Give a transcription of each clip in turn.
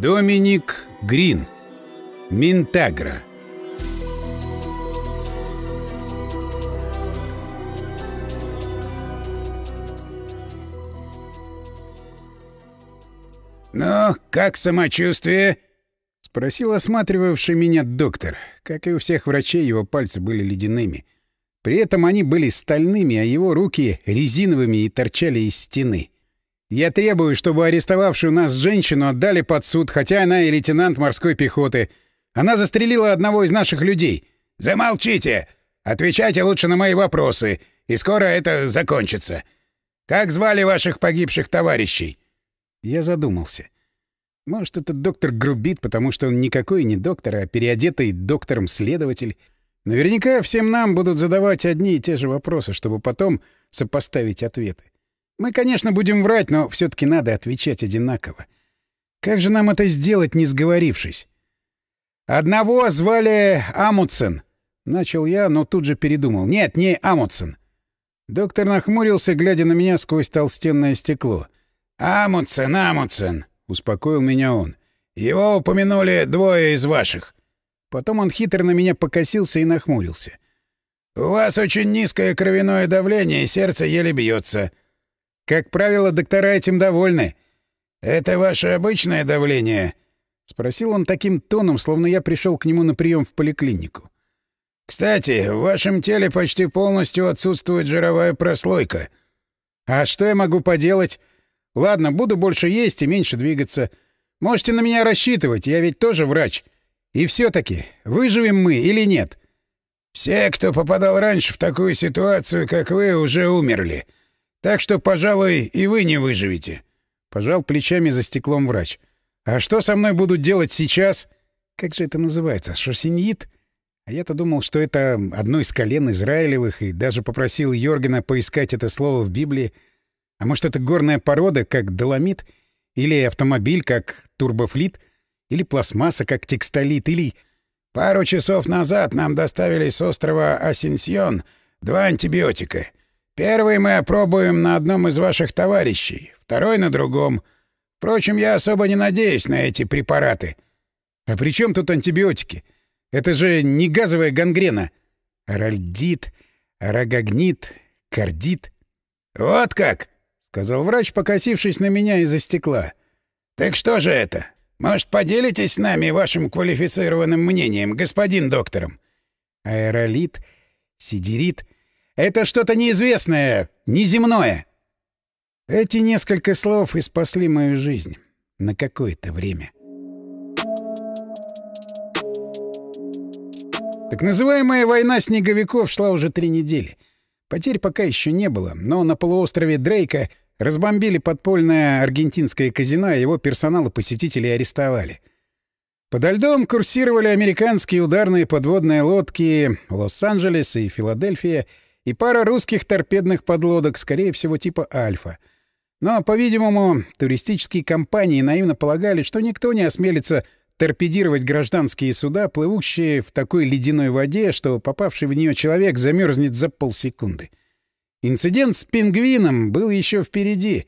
Доминик Грин. Минтагра. «Ну, как самочувствие?» — спросил осматривавший меня доктор. Как и у всех врачей, его пальцы были ледяными. При этом они были стальными, а его руки — резиновыми и торчали из стены. «Я требую, чтобы арестовавшую нас женщину отдали под суд, хотя она и лейтенант морской пехоты. Она застрелила одного из наших людей». «Замолчите! Отвечайте лучше на мои вопросы, и скоро это закончится. Как звали ваших погибших товарищей?» Я задумался. Может, этот доктор грубит, потому что он никакой не доктор, а переодетый доктором-следователь. Наверняка всем нам будут задавать одни и те же вопросы, чтобы потом сопоставить ответы. Мы, конечно, будем врать, но все таки надо отвечать одинаково. Как же нам это сделать, не сговорившись? «Одного звали Амутсен», — начал я, но тут же передумал. «Нет, не Амутсен». Доктор нахмурился, глядя на меня сквозь толстенное стекло. «Амутсен, Амутсен», — успокоил меня он. «Его упомянули двое из ваших». Потом он хитро на меня покосился и нахмурился. «У вас очень низкое кровяное давление, сердце еле бьется. Как правило, доктора этим довольны. «Это ваше обычное давление?» — спросил он таким тоном, словно я пришел к нему на прием в поликлинику. «Кстати, в вашем теле почти полностью отсутствует жировая прослойка». «А что я могу поделать? Ладно, буду больше есть и меньше двигаться. Можете на меня рассчитывать, я ведь тоже врач. И все-таки, выживем мы или нет?» «Все, кто попадал раньше в такую ситуацию, как вы, уже умерли», так что, пожалуй, и вы не выживете. Пожал плечами за стеклом врач. А что со мной будут делать сейчас? Как же это называется? Шосиньит? А я-то думал, что это одно из колен Израилевых, и даже попросил Йоргена поискать это слово в Библии. А может, это горная порода, как доломит? Или автомобиль, как турбофлит? Или пластмасса, как текстолит? Или... Пару часов назад нам доставили с острова Асенсьон два антибиотика — Первый мы опробуем на одном из ваших товарищей, второй — на другом. Впрочем, я особо не надеюсь на эти препараты. А при чем тут антибиотики? Это же не газовая гангрена. Аральдит, арагогнит, кардит. — Вот как! — сказал врач, покосившись на меня из-за стекла. — Так что же это? Может, поделитесь с нами вашим квалифицированным мнением, господин доктором? Аэролит, сидерит — это что-то неизвестное, неземное. Эти несколько слов и спасли мою жизнь. На какое-то время. Так называемая война снеговиков шла уже три недели. Потерь пока еще не было, но на полуострове Дрейка разбомбили подпольное аргентинское казино, и его персонал и посетителей арестовали. Подо льдом курсировали американские ударные подводные лодки Лос-Анджелес и Филадельфия — и пара русских торпедных подлодок, скорее всего, типа «Альфа». Но, по-видимому, туристические компании наивно полагали, что никто не осмелится торпедировать гражданские суда, плывущие в такой ледяной воде, что попавший в нее человек замерзнет за полсекунды. Инцидент с пингвином был еще впереди,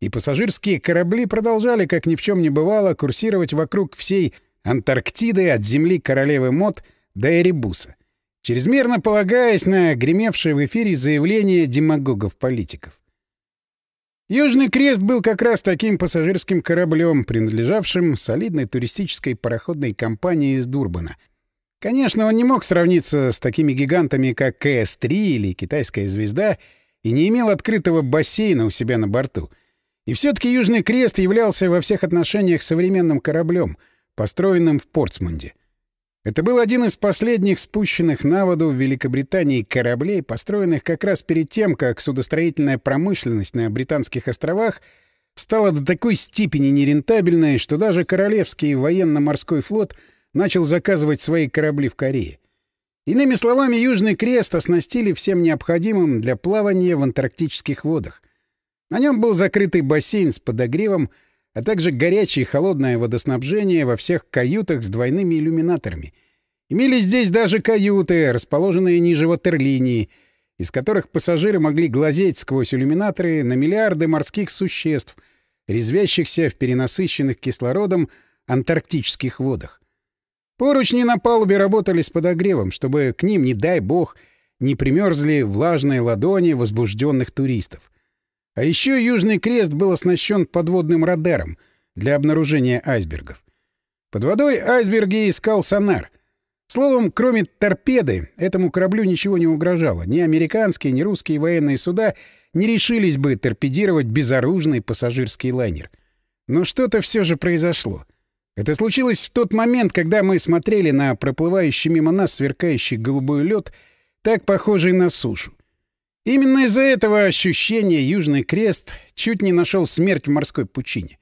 и пассажирские корабли продолжали, как ни в чем не бывало, курсировать вокруг всей Антарктиды от земли королевы Мод до Эребуса чрезмерно полагаясь на гремевшее в эфире заявление демагогов-политиков. Южный Крест был как раз таким пассажирским кораблем, принадлежавшим солидной туристической пароходной компании из Дурбана. Конечно, он не мог сравниться с такими гигантами, как КС-3 или «Китайская звезда», и не имел открытого бассейна у себя на борту. И все-таки Южный Крест являлся во всех отношениях современным кораблем, построенным в Портсмунде. Это был один из последних спущенных на воду в Великобритании кораблей, построенных как раз перед тем, как судостроительная промышленность на Британских островах стала до такой степени нерентабельной, что даже Королевский военно-морской флот начал заказывать свои корабли в Корее. Иными словами, Южный Крест оснастили всем необходимым для плавания в антарктических водах. На нем был закрытый бассейн с подогревом, а также горячее и холодное водоснабжение во всех каютах с двойными иллюминаторами. Имелись здесь даже каюты, расположенные ниже ватерлинии, из которых пассажиры могли глазеть сквозь иллюминаторы на миллиарды морских существ, резвящихся в перенасыщенных кислородом антарктических водах. Поручни на палубе работали с подогревом, чтобы к ним, не дай бог, не примерзли влажные ладони возбужденных туристов. А еще Южный Крест был оснащен подводным радаром для обнаружения айсбергов. Под водой айсберги искал сонар. Словом, кроме торпеды, этому кораблю ничего не угрожало. Ни американские, ни русские военные суда не решились бы торпедировать безоружный пассажирский лайнер. Но что-то все же произошло. Это случилось в тот момент, когда мы смотрели на проплывающий мимо нас сверкающий голубой лед, так похожий на сушу. Именно из-за этого ощущения Южный Крест чуть не нашел смерть в морской пучине.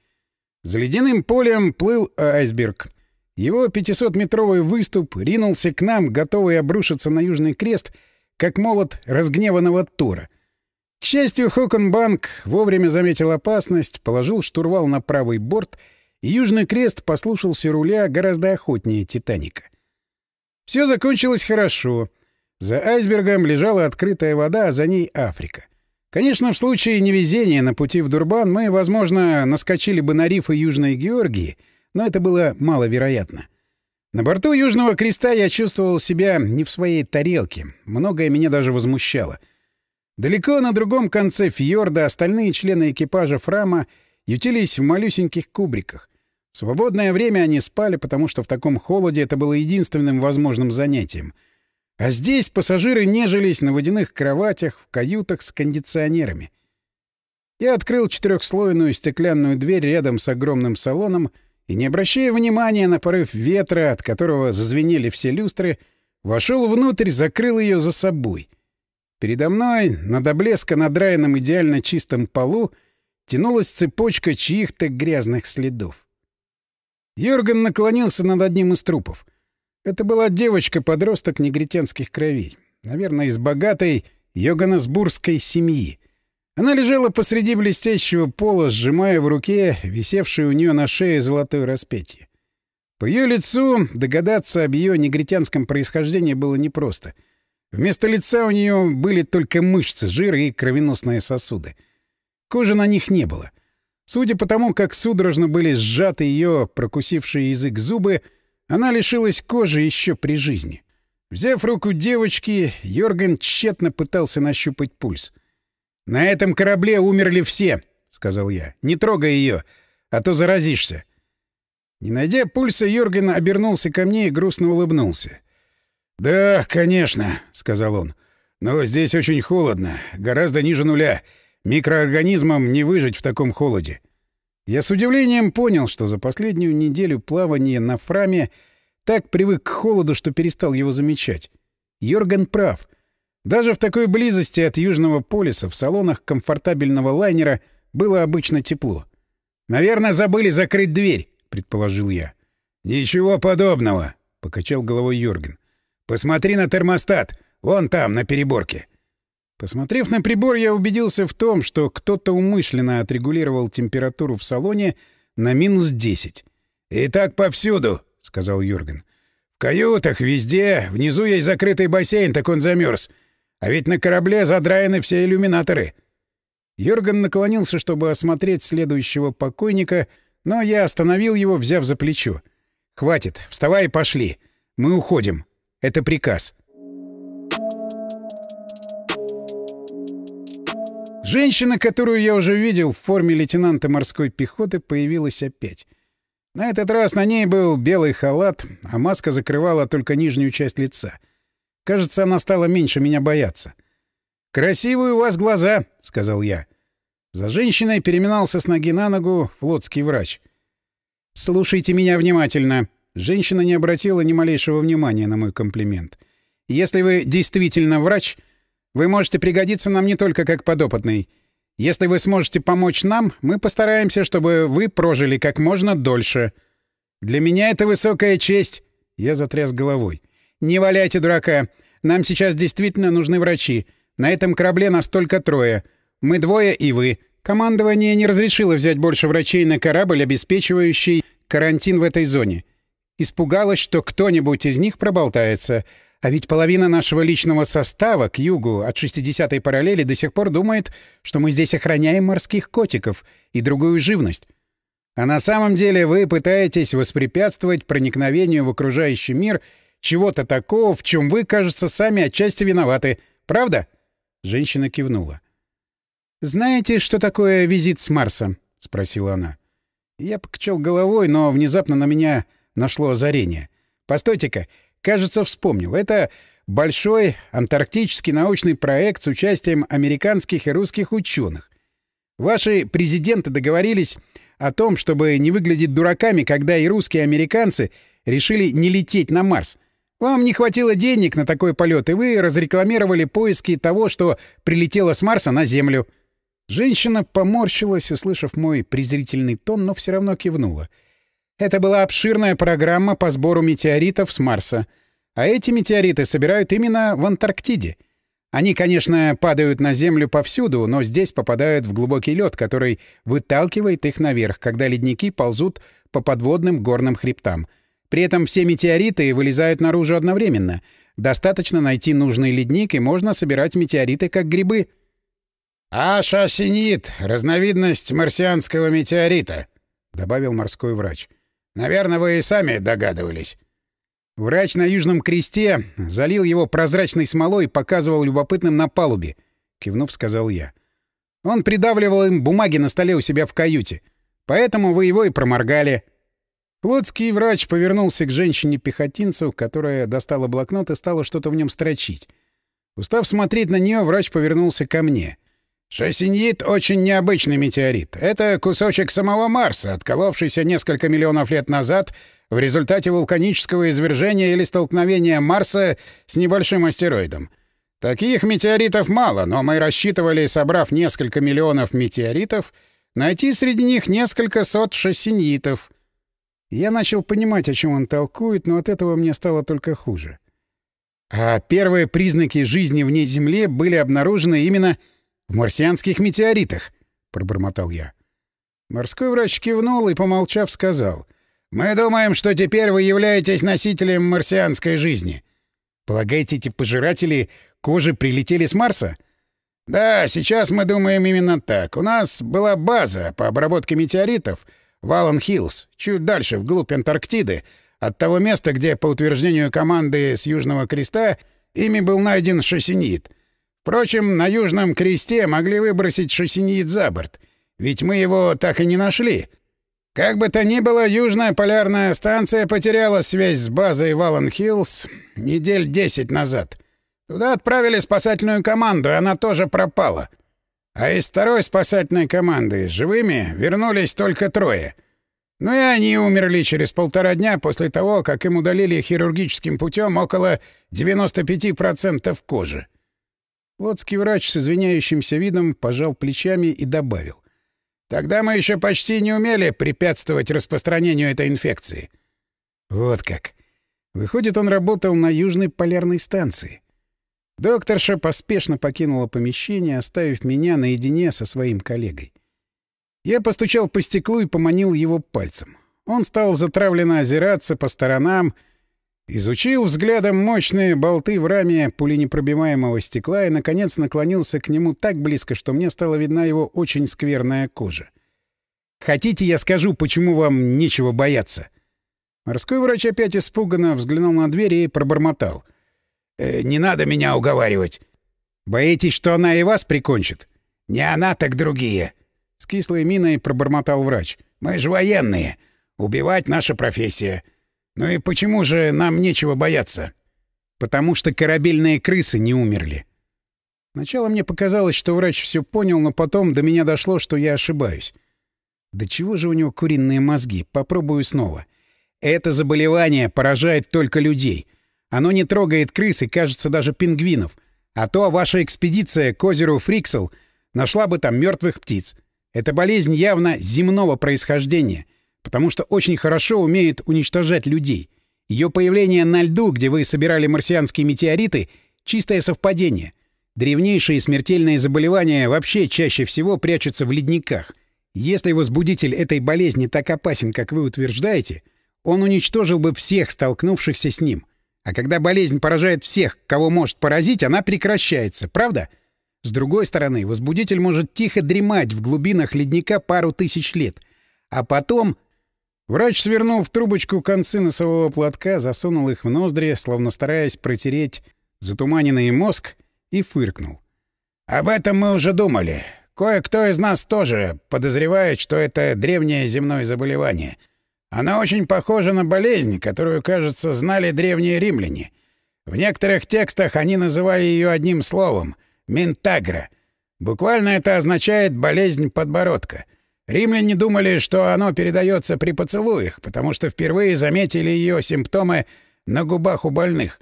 За ледяным полем плыл айсберг. Его 500-метровый выступ ринулся к нам, готовый обрушиться на Южный Крест, как молот разгневанного Тора. К счастью, Хоконбанк вовремя заметил опасность, положил штурвал на правый борт — Южный крест послушался руля гораздо охотнее «Титаника». Все закончилось хорошо. За айсбергом лежала открытая вода, а за ней Африка. Конечно, в случае невезения на пути в Дурбан мы, возможно, наскочили бы на рифы Южной Георгии, но это было маловероятно. На борту Южного Креста я чувствовал себя не в своей тарелке. Многое меня даже возмущало. Далеко на другом конце фьорда остальные члены экипажа Фрама ютились в малюсеньких кубриках. В свободное время они спали, потому что в таком холоде это было единственным возможным занятием. А здесь пассажиры нежились на водяных кроватях в каютах с кондиционерами. Я открыл четырехслойную стеклянную дверь рядом с огромным салоном и, не обращая внимания на порыв ветра, от которого зазвенели все люстры, вошел внутрь, закрыл ее за собой. Передо мной, на до блеска надраенном идеально чистом полу, тянулась цепочка чьих-то грязных следов. Йорган наклонился над одним из трупов. Это была девочка-подросток негритянских кровей. Наверное, из богатой йоганнесбургской семьи. Она лежала посреди блестящего пола, сжимая в руке висевшее у нее на шее золотое распятие. По ее лицу догадаться об ее негритянском происхождении было непросто. Вместо лица у нее были только мышцы, жир и кровеносные сосуды. Кожи на них не было — Судя по тому, как судорожно были сжаты ее прокусившие язык зубы, она лишилась кожи еще при жизни. Взяв руку девочки, Йорген тщетно пытался нащупать пульс. «На этом корабле умерли все», — сказал я. «Не трогай ее, а то заразишься». Не найдя пульса, Йорген обернулся ко мне и грустно улыбнулся. «Да, конечно», — сказал он. «Но здесь очень холодно, гораздо ниже нуля. Микроорганизмам не выжить в таком холоде. Я с удивлением понял, что за последнюю неделю плавания на Фраме так привык к холоду, что перестал его замечать. Йорган прав. Даже в такой близости от Южного полюса в салонах комфортабельного лайнера было обычно тепло. «Наверное, забыли закрыть дверь», — предположил я. «Ничего подобного», — покачал головой Йорген. «Посмотри на термостат. Вон там, на переборке. Посмотрев на прибор, я убедился в том, что кто-то умышленно отрегулировал температуру в салоне на минус 10. «И так повсюду», — сказал Юрген. «В каютах, везде. Внизу есть закрытый бассейн, так он замерз. А ведь на корабле задраены все иллюминаторы». Юрген наклонился, чтобы осмотреть следующего покойника, но я остановил его, взяв за плечо. «Хватит, вставай и пошли. Мы уходим. Это приказ». Женщина, которую я уже видел в форме лейтенанта морской пехоты, появилась опять. На этот раз на ней был белый халат, а маска закрывала только нижнюю часть лица. Кажется, она стала меньше меня бояться. «Красивые у вас глаза», — сказал я. За женщиной переминался с ноги на ногу флотский врач. «Слушайте меня внимательно». Женщина не обратила ни малейшего внимания на мой комплимент. «Если вы действительно врач, вы можете пригодиться нам не только как подопытный. Если вы сможете помочь нам, мы постараемся, чтобы вы прожили как можно дольше. Для меня это высокая честь. Я затряс головой. Не валяйте дурака. Нам сейчас действительно нужны врачи. На этом корабле нас только трое. Мы двое и вы. Командование не разрешило взять больше врачей на корабль, обеспечивающий карантин в этой зоне. Испугалось, что кто-нибудь из них проболтается. А ведь половина нашего личного состава к югу от 60-й параллели до сих пор думает, что мы здесь охраняем морских котиков и другую живность. А на самом деле вы пытаетесь воспрепятствовать проникновению в окружающий мир чего-то такого, в чем вы, кажется, сами отчасти виноваты. Правда? Женщина кивнула. «Знаете, что такое визит с Марса?» — спросила она. Я покачал головой, но внезапно на меня нашло озарение. «Постойте-ка, кажется, вспомнил. Это большой антарктический научный проект с участием американских и русских ученых. Ваши президенты договорились о том, чтобы не выглядеть дураками, когда и русские, и американцы решили не лететь на Марс. Вам не хватило денег на такой полет, и вы разрекламировали поиски того, что прилетело с Марса на Землю. Женщина поморщилась, услышав мой презрительный тон, но все равно кивнула. Это была обширная программа по сбору метеоритов с Марса. А эти метеориты собирают именно в Антарктиде — они, конечно, падают на Землю повсюду, но здесь попадают в глубокий лед, который выталкивает их наверх, когда ледники ползут по подводным горным хребтам. При этом все метеориты вылезают наружу одновременно. Достаточно найти нужный ледник, и можно собирать метеориты как грибы. «Аша синит — разновидность марсианского метеорита», — добавил морской врач. «Наверное, вы и сами догадывались». Врач на Южном Кресте залил его прозрачной смолой и показывал любопытным на палубе, — кивнув, сказал я. Он придавливал им бумаги на столе у себя в каюте. Поэтому вы его и проморгали. Флотский врач повернулся к женщине-пехотинцу, которая достала блокнот и стала что-то в нем строчить. Устав смотреть на нее, врач повернулся ко мне. Шасиньит — очень необычный метеорит. Это кусочек самого Марса, отколовшийся несколько миллионов лет назад в результате вулканического извержения или столкновения Марса с небольшим астероидом. Таких метеоритов мало, но мы рассчитывали, собрав несколько миллионов метеоритов, найти среди них несколько сот шассиньитов. Я начал понимать, о чем он толкует, но от этого мне стало только хуже. А первые признаки жизни вне Земли были обнаружены именно в марсианских метеоритах, — пробормотал я. Морской врач кивнул и, помолчав, сказал. — Мы думаем, что теперь вы являетесь носителем марсианской жизни. Полагаете, эти пожиратели кожи прилетели с Марса? — Да, сейчас мы думаем именно так. У нас была база по обработке метеоритов в Аллен-Хиллз, чуть дальше, вглубь Антарктиды, от того места, где, по утверждению команды с Южного Креста, ими был найден шассинит — Впрочем, на Южном Кресте могли выбросить шассинит за борт, ведь мы его так и не нашли. Как бы то ни было, Южная полярная станция потеряла связь с базой Валан-Хиллз недель десять назад. Туда отправили спасательную команду, и она тоже пропала. А из второй спасательной команды живыми вернулись только трое. Ну и они умерли через полтора дня после того, как им удалили хирургическим путем около 95% кожи. Лодский врач с извиняющимся видом пожал плечами и добавил. «Тогда мы еще почти не умели препятствовать распространению этой инфекции». Вот как. Выходит, он работал на Южной полярной станции. Докторша поспешно покинула помещение, оставив меня наедине со своим коллегой. Я постучал по стеклу и поманил его пальцем. Он стал затравленно озираться по сторонам, Изучил взглядом мощные болты в раме пуленепробиваемого стекла и, наконец, наклонился к нему так близко, что мне стала видна его очень скверная кожа. «Хотите, я скажу, почему вам нечего бояться?» Морской врач опять испуганно взглянул на дверь и пробормотал. «Э, «Не надо меня уговаривать». «Боитесь, что она и вас прикончит?» «Не она, так другие». С кислой миной пробормотал врач. «Мы же военные. Убивать — наша профессия. «Ну и почему же нам нечего бояться?» «Потому что корабельные крысы не умерли». Сначала мне показалось, что врач все понял, но потом до меня дошло, что я ошибаюсь. Да чего же у него куриные мозги? Попробую снова. Это заболевание поражает только людей. Оно не трогает крыс и, кажется, даже пингвинов. А то ваша экспедиция к озеру Фриксел нашла бы там мертвых птиц. Это болезнь явно земного происхождения — потому что очень хорошо умеет уничтожать людей. Ее появление на льду, где вы собирали марсианские метеориты, — чистое совпадение. Древнейшие смертельные заболевания вообще чаще всего прячутся в ледниках. Если возбудитель этой болезни так опасен, как вы утверждаете, он уничтожил бы всех столкнувшихся с ним. А когда болезнь поражает всех, кого может поразить, она прекращается, правда? С другой стороны, возбудитель может тихо дремать в глубинах ледника пару тысяч лет — А потом... Врач, свернул в трубочку концы носового платка, засунул их в ноздри, словно стараясь протереть затуманенный мозг, и фыркнул. «Об этом мы уже думали. Кое-кто из нас тоже подозревает, что это древнее земное заболевание. Оно очень похоже на болезнь, которую, кажется, знали древние римляне. В некоторых текстах они называли ее одним словом — «ментагра». Буквально это означает «болезнь подбородка». Римляне думали, что оно передается при поцелуях, потому что впервые заметили ее симптомы на губах у больных.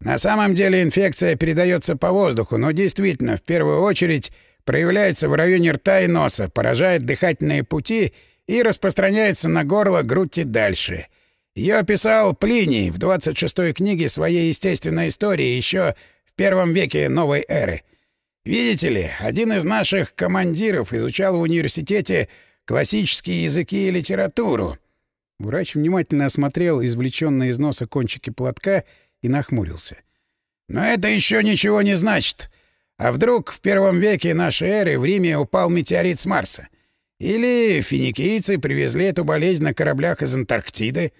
На самом деле инфекция передается по воздуху, но действительно, в первую очередь, проявляется в районе рта и носа, поражает дыхательные пути и распространяется на горло, грудь и дальше. Ее описал Плиний в 26-й книге своей естественной истории еще в первом веке новой эры — Видите ли, один из наших командиров изучал в университете классические языки и литературу. Врач внимательно осмотрел извлеченные из носа кончики платка и нахмурился. Но это еще ничего не значит. А вдруг в первом веке нашей эры в Риме упал метеорит с Марса? Или финикийцы привезли эту болезнь на кораблях из Антарктиды?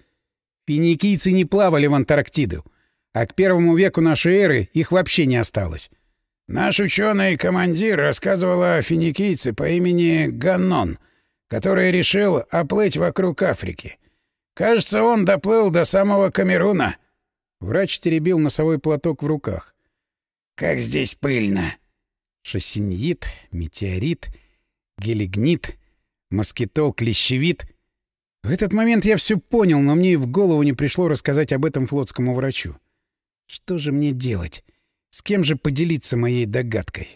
Финикийцы не плавали в Антарктиду, а к первому веку нашей эры их вообще не осталось. Наш ученый-командир рассказывал о финикийце по имени Ганнон, который решил оплыть вокруг Африки. Кажется, он доплыл до самого Камеруна. Врач теребил носовой платок в руках. «Как здесь пыльно!» Шассиньит, метеорит, гелигнит, москитол, клещевит. В этот момент я все понял, но мне и в голову не пришло рассказать об этом флотскому врачу. Что же мне делать? С кем же поделиться моей догадкой?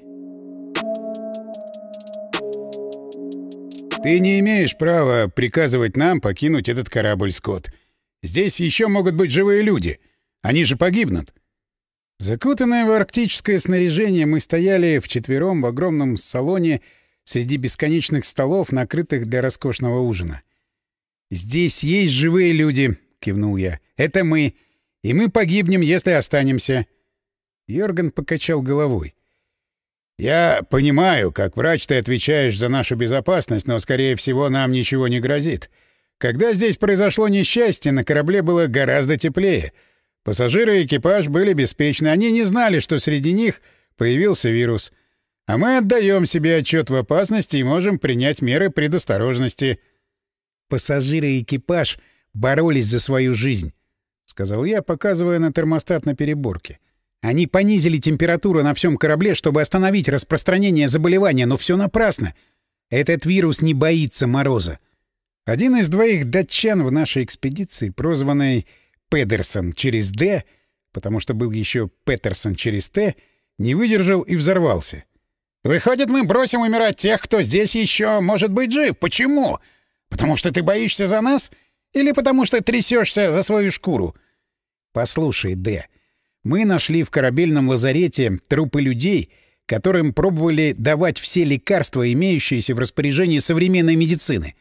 «Ты не имеешь права приказывать нам покинуть этот корабль, Скотт. Здесь еще могут быть живые люди. Они же погибнут». Закутанное в арктическое снаряжение, мы стояли вчетвером в огромном салоне среди бесконечных столов, накрытых для роскошного ужина. «Здесь есть живые люди», — кивнул я. «Это мы. И мы погибнем, если останемся». Йорган покачал головой. «Я понимаю, как врач ты отвечаешь за нашу безопасность, но, скорее всего, нам ничего не грозит. Когда здесь произошло несчастье, на корабле было гораздо теплее. Пассажиры и экипаж были беспечны. Они не знали, что среди них появился вирус. А мы отдаем себе отчет в опасности и можем принять меры предосторожности». «Пассажиры и экипаж боролись за свою жизнь», — сказал я, показывая на термостат на переборке. — они понизили температуру на всем корабле, чтобы остановить распространение заболевания, но все напрасно. Этот вирус не боится мороза. Один из двоих датчан в нашей экспедиции, прозванный Педерсон через «Д», потому что был еще Петерсон через «Т», не выдержал и взорвался. «Выходит, мы бросим умирать тех, кто здесь еще может быть жив. Почему? Потому что ты боишься за нас? Или потому что трясешься за свою шкуру?» «Послушай, Д», мы нашли в корабельном лазарете трупы людей, которым пробовали давать все лекарства, имеющиеся в распоряжении современной медицины.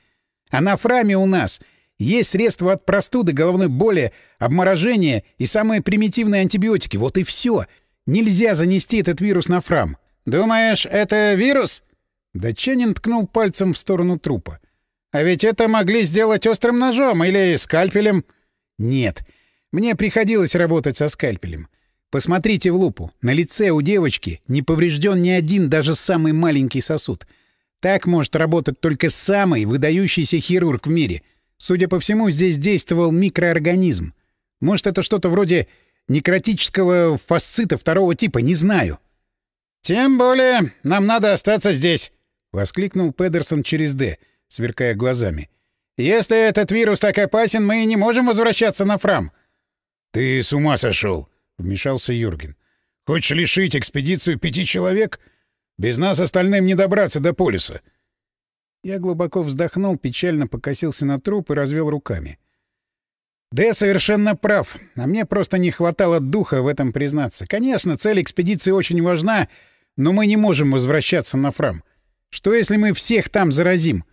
А на Фраме у нас есть средства от простуды, головной боли, обморожения и самые примитивные антибиотики. Вот и все. Нельзя занести этот вирус на Фрам. «Думаешь, это вирус?» Датчанин ткнул пальцем в сторону трупа. «А ведь это могли сделать острым ножом или скальпелем». «Нет, мне приходилось работать со скальпелем. Посмотрите в лупу. На лице у девочки не поврежден ни один, даже самый маленький сосуд. Так может работать только самый выдающийся хирург в мире. Судя по всему, здесь действовал микроорганизм. Может, это что-то вроде некротического фасцита второго типа, не знаю. «Тем более нам надо остаться здесь», — воскликнул Педерсон через «Д», сверкая глазами. «Если этот вирус так опасен, мы не можем возвращаться на Фрам». «Ты с ума сошел!» — вмешался Юрген. «Хочешь лишить экспедицию пяти человек? Без нас остальным не добраться до полюса». Я глубоко вздохнул, печально покосился на труп и развел руками. «Дэ совершенно прав, а мне просто не хватало духа в этом признаться. Конечно, цель экспедиции очень важна, но мы не можем возвращаться на Фрам. Что если мы всех там заразим?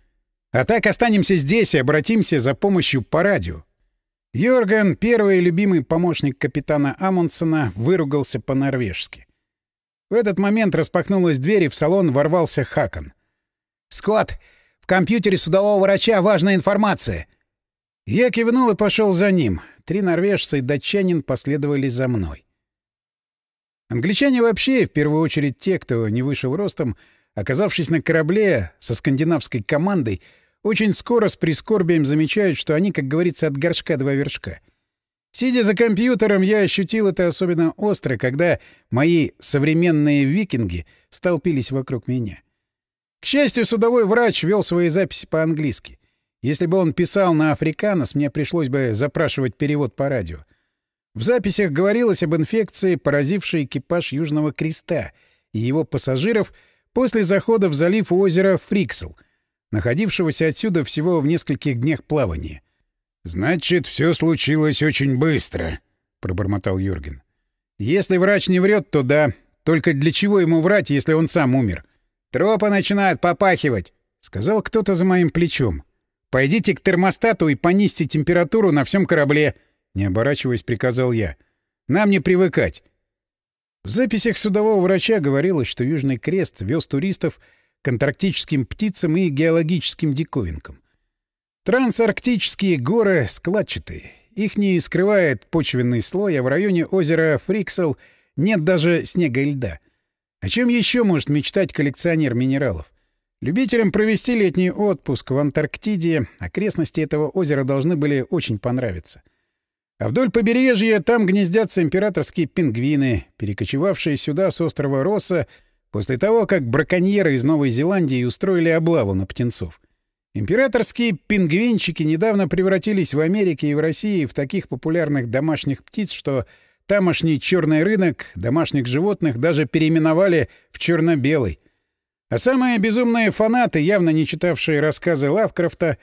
А так останемся здесь и обратимся за помощью по радио. Йорген, первый любимый помощник капитана Амундсена, выругался по-норвежски. В этот момент распахнулась дверь, и в салон ворвался Хакон. «Скотт, В компьютере судового врача важная информация!» Я кивнул и пошел за ним. Три норвежца и датчанин последовали за мной. Англичане вообще, в первую очередь те, кто не вышел ростом, оказавшись на корабле со скандинавской командой, очень скоро с прискорбием замечают, что они, как говорится, от горшка два вершка. Сидя за компьютером, я ощутил это особенно остро, когда мои современные викинги столпились вокруг меня. К счастью, судовой врач вел свои записи по-английски. Если бы он писал на африканос, мне пришлось бы запрашивать перевод по радио. В записях говорилось об инфекции, поразившей экипаж Южного Креста и его пассажиров после захода в залив у озера Фриксел, находившегося отсюда всего в нескольких днях плавания. «Значит, все случилось очень быстро», — пробормотал Юрген. «Если врач не врет, то да. Только для чего ему врать, если он сам умер? Тропы начинают попахивать», — сказал кто-то за моим плечом. Пойдите к термостату и понизьте температуру на всем корабле, — не оборачиваясь, приказал я. Нам не привыкать. В записях судового врача говорилось, что Южный Крест вез туристов к антарктическим птицам и геологическим диковинкам. Трансарктические горы складчатые. Их не скрывает почвенный слой, а в районе озера Фриксел нет даже снега и льда. О чем еще может мечтать коллекционер минералов? Любителям провести летний отпуск в Антарктиде окрестности этого озера должны были очень понравиться. А вдоль побережья там гнездятся императорские пингвины, перекочевавшие сюда с острова Росса после того, как браконьеры из Новой Зеландии устроили облаву на птенцов. Императорские пингвинчики недавно превратились в Америке и в России в таких популярных домашних птиц, что тамошний черный рынок домашних животных даже переименовали в черно-белый. А самые безумные фанаты, явно не читавшие рассказы Лавкрафта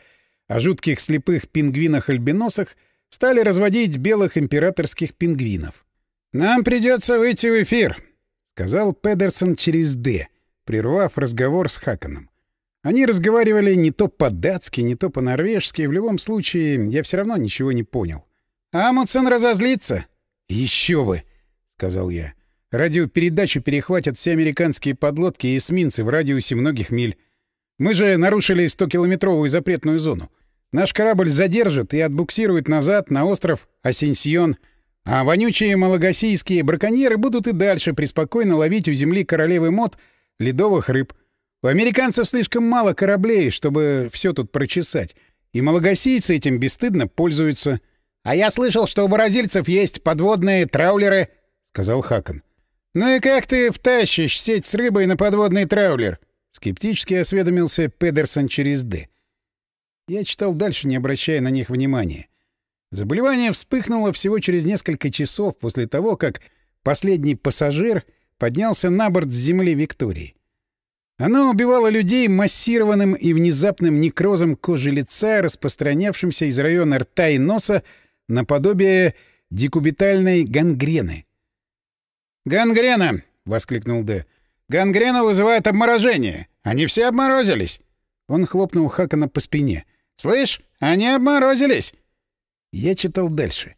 о жутких слепых пингвинах-альбиносах, стали разводить белых императорских пингвинов. «Нам придется выйти в эфир», — сказал Педерсон через «Д», прервав разговор с Хаканом. Они разговаривали не то по-датски, не то по-норвежски, в любом случае я все равно ничего не понял. «Амундсен разозлится?» «Еще бы!» — сказал я. Радиопередачу перехватят все американские подлодки и эсминцы в радиусе многих миль. Мы же нарушили 100-километровую запретную зону. Наш корабль задержат и отбуксируют назад на остров Асенсион, а вонючие малагасийские браконьеры будут и дальше преспокойно ловить у земли королевы мод ледовых рыб. У американцев слишком мало кораблей, чтобы все тут прочесать, и малагасийцы этим бесстыдно пользуются. — А я слышал, что у бразильцев есть подводные траулеры, — сказал Хакон. «Ну и как ты втащишь сеть с рыбой на подводный траулер?» — скептически осведомился Педерсон через «Д». Я читал дальше, не обращая на них внимания. Заболевание вспыхнуло всего через несколько часов после того, как последний пассажир поднялся на борт с земли Виктории. Оно убивало людей массированным и внезапным некрозом кожи лица, распространявшимся из района рта и носа наподобие декубитальной гангрены — «Гангрена!» — воскликнул Д. «Гангрена вызывает обморожение! Они все обморозились!» Он хлопнул Хакана по спине. «Слышь, они обморозились!» Я читал дальше.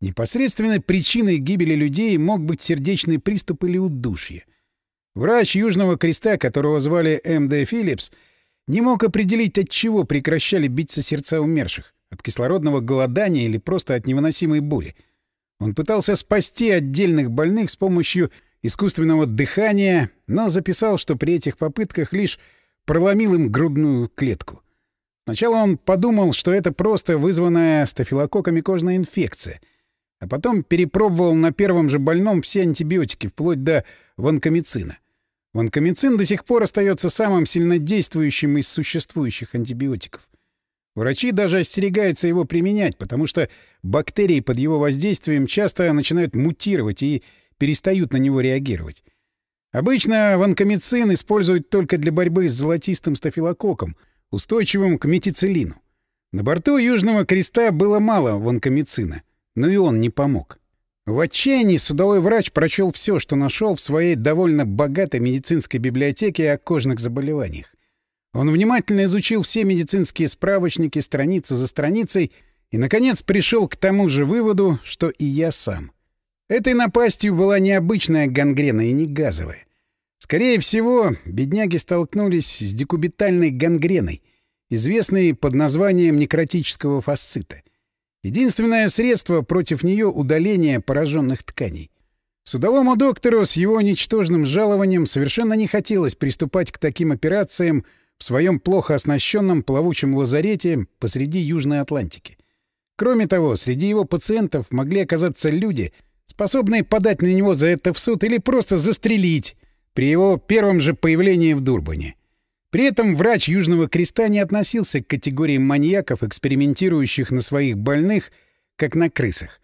Непосредственной причиной гибели людей мог быть сердечный приступ или удушье. Врач Южного Креста, которого звали М.Д. Филлипс, не мог определить, от чего прекращали биться сердца умерших — от кислородного голодания или просто от невыносимой боли — он пытался спасти отдельных больных с помощью искусственного дыхания, но записал, что при этих попытках лишь проломил им грудную клетку. Сначала он подумал, что это просто вызванная стафилококками кожная инфекция, а потом перепробовал на первом же больном все антибиотики, вплоть до ванкомицина. Ванкомицин до сих пор остается самым сильнодействующим из существующих антибиотиков. Врачи даже остерегаются его применять, потому что бактерии под его воздействием часто начинают мутировать и перестают на него реагировать. Обычно ванкомицин используют только для борьбы с золотистым стафилококком, устойчивым к метицилину. На борту Южного Креста было мало ванкомицина, но и он не помог. В отчаянии судовой врач прочел все, что нашел в своей довольно богатой медицинской библиотеке о кожных заболеваниях. Он внимательно изучил все медицинские справочники страница за страницей и, наконец, пришел к тому же выводу, что и я сам. Этой напастью была необычная гангрена и не газовая. Скорее всего, бедняги столкнулись с декубитальной гангреной, известный под названием некротического фасцита. Единственное средство против нее — удаление пораженных тканей. Судовому доктору с его ничтожным жалованием совершенно не хотелось приступать к таким операциям в своем плохо оснащенном плавучем лазарете посреди Южной Атлантики. Кроме того, среди его пациентов могли оказаться люди, способные подать на него за это в суд или просто застрелить при его первом же появлении в Дурбане. При этом врач Южного Креста не относился к категории маньяков, экспериментирующих на своих больных, как на крысах.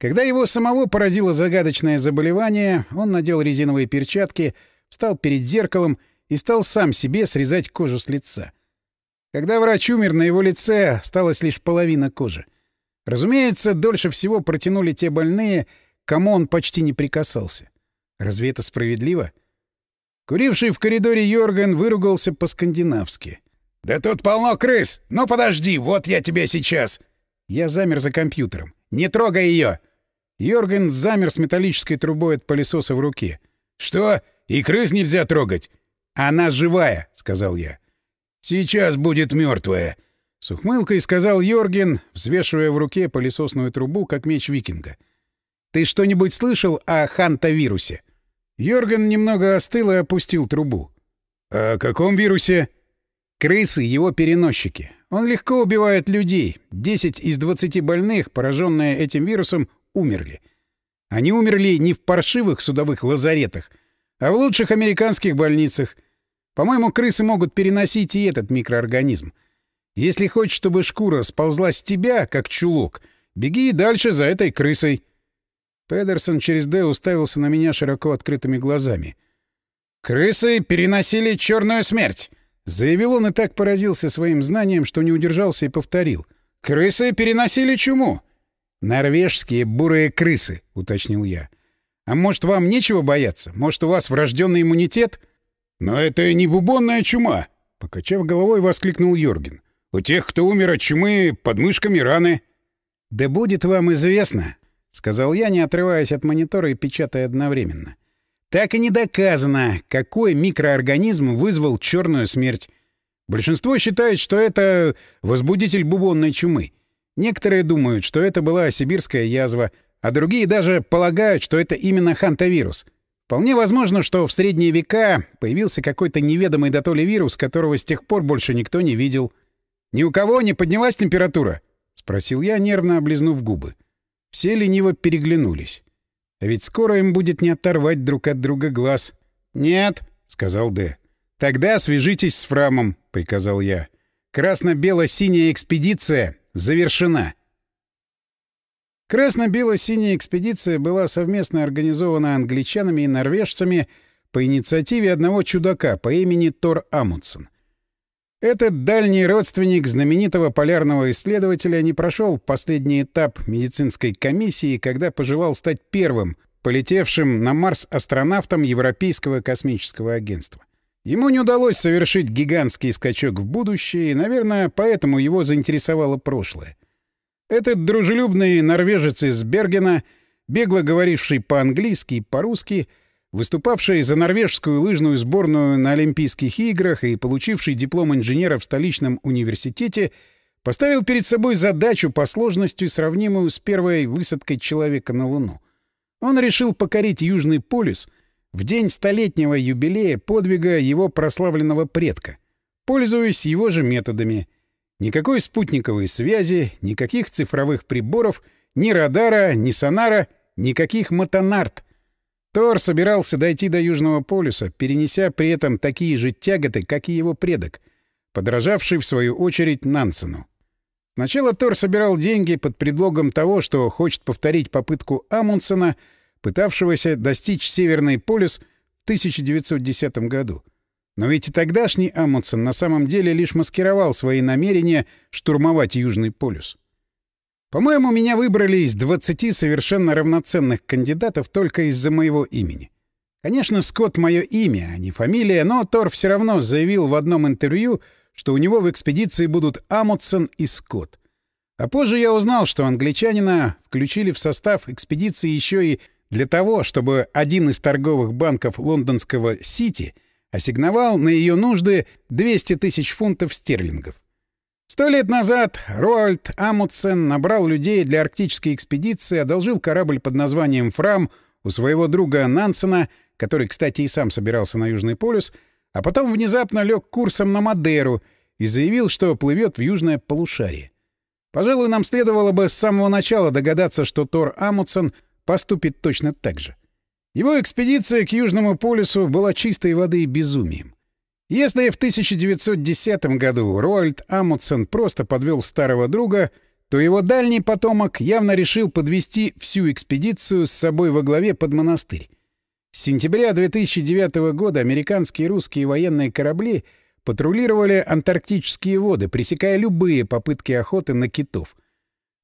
Когда его самого поразило загадочное заболевание, он надел резиновые перчатки, встал перед зеркалом и стал сам себе срезать кожу с лица. Когда врач умер, на его лице осталась лишь половина кожи. Разумеется, дольше всего протянули те больные, кому он почти не прикасался. Разве это справедливо? Куривший в коридоре Йорген выругался по-скандинавски. «Да тут полно крыс! Ну подожди, вот я тебе сейчас!» Я замер за компьютером. «Не трогай ее!» Йорген замер с металлической трубой от пылесоса в руке. «Что? И крыс нельзя трогать?» «Она живая», — сказал я. «Сейчас будет мертвая», — с ухмылкой сказал Йорген, взвешивая в руке пылесосную трубу, как меч викинга. «Ты что-нибудь слышал о ханта-вирусе?» Йорген немного остыл и опустил трубу. «О каком вирусе?» «Крысы — его переносчики. Он легко убивает людей. Десять из двадцати больных, пораженные этим вирусом, умерли. Они умерли не в паршивых судовых лазаретах, а в лучших американских больницах. По-моему, крысы могут переносить и этот микроорганизм. Если хочешь, чтобы шкура сползла с тебя, как чулок, беги дальше за этой крысой. Педерсон через «Д» уставился на меня широко открытыми глазами. «Крысы переносили черную смерть!» Заявил он и так поразился своим знанием, что не удержался и повторил. «Крысы переносили чуму!» «Норвежские бурые крысы», — уточнил я. «А может, вам нечего бояться? Может, у вас врожденный иммунитет?» «Но это не бубонная чума!» — покачав головой, воскликнул Йорген. «У тех, кто умер от чумы, под мышками раны». «Да будет вам известно», — сказал я, не отрываясь от монитора и печатая одновременно. «Так и не доказано, какой микроорганизм вызвал черную смерть. Большинство считает, что это возбудитель бубонной чумы. Некоторые думают, что это была сибирская язва, а другие даже полагают, что это именно хантавирус — Вполне возможно, что в средние века появился какой-то неведомый дотоле вирус, которого с тех пор больше никто не видел. «Ни у кого не поднялась температура?» — спросил я, нервно облизнув губы. Все лениво переглянулись. А ведь скоро им будет не оторвать друг от друга глаз. «Нет», — сказал Д. «Тогда свяжитесь с Фрамом», — приказал я. «Красно-бело-синяя экспедиция завершена». Красно-бело-синяя экспедиция была совместно организована англичанами и норвежцами по инициативе одного чудака по имени Тор Амундсен. Этот дальний родственник знаменитого полярного исследователя не прошел последний этап медицинской комиссии, когда пожелал стать первым, полетевшим на Марс астронавтом Европейского космического агентства. Ему не удалось совершить гигантский скачок в будущее, и, наверное, поэтому его заинтересовало прошлое. Этот дружелюбный норвежец из Бергена, бегло говоривший по-английски и по-русски, выступавший за норвежскую лыжную сборную на Олимпийских играх и получивший диплом инженера в столичном университете, поставил перед собой задачу по сложности, сравнимую с первой высадкой человека на Луну. Он решил покорить Южный полюс в день столетнего юбилея подвига его прославленного предка, пользуясь его же методами — Никакой спутниковой связи, никаких цифровых приборов, ни радара, ни сонара, никаких мотонарт. Тор собирался дойти до Южного полюса, перенеся при этом такие же тяготы, как и его предок, подражавший, в свою очередь, Нансену. Сначала Тор собирал деньги под предлогом того, что хочет повторить попытку Амундсена, пытавшегося достичь Северный полюс в 1910 году — но ведь и тогдашний Амундсен на самом деле лишь маскировал свои намерения штурмовать Южный полюс. По-моему, меня выбрали из 20 совершенно равноценных кандидатов только из-за моего имени. Конечно, Скотт — мое имя, а не фамилия, но Тор все равно заявил в одном интервью, что у него в экспедиции будут Амундсен и Скотт. А позже я узнал, что англичанина включили в состав экспедиции еще и для того, чтобы один из торговых банков лондонского «Сити» — ассигновал на ее нужды 200 тысяч фунтов стерлингов. Сто лет назад Роальд Амутсен набрал людей для арктической экспедиции, одолжил корабль под названием «Фрам» у своего друга Нансена, который, кстати, и сам собирался на Южный полюс, а потом внезапно лег курсом на Мадеру и заявил, что плывет в южное полушарие. Пожалуй, нам следовало бы с самого начала догадаться, что Тор Амутсен поступит точно так же. Его экспедиция к Южному полюсу была чистой воды безумием. Если в 1910 году Роальд Амутсен просто подвел старого друга, то его дальний потомок явно решил подвести всю экспедицию с собой во главе под монастырь. С сентября 2009 года американские и русские военные корабли патрулировали антарктические воды, пресекая любые попытки охоты на китов.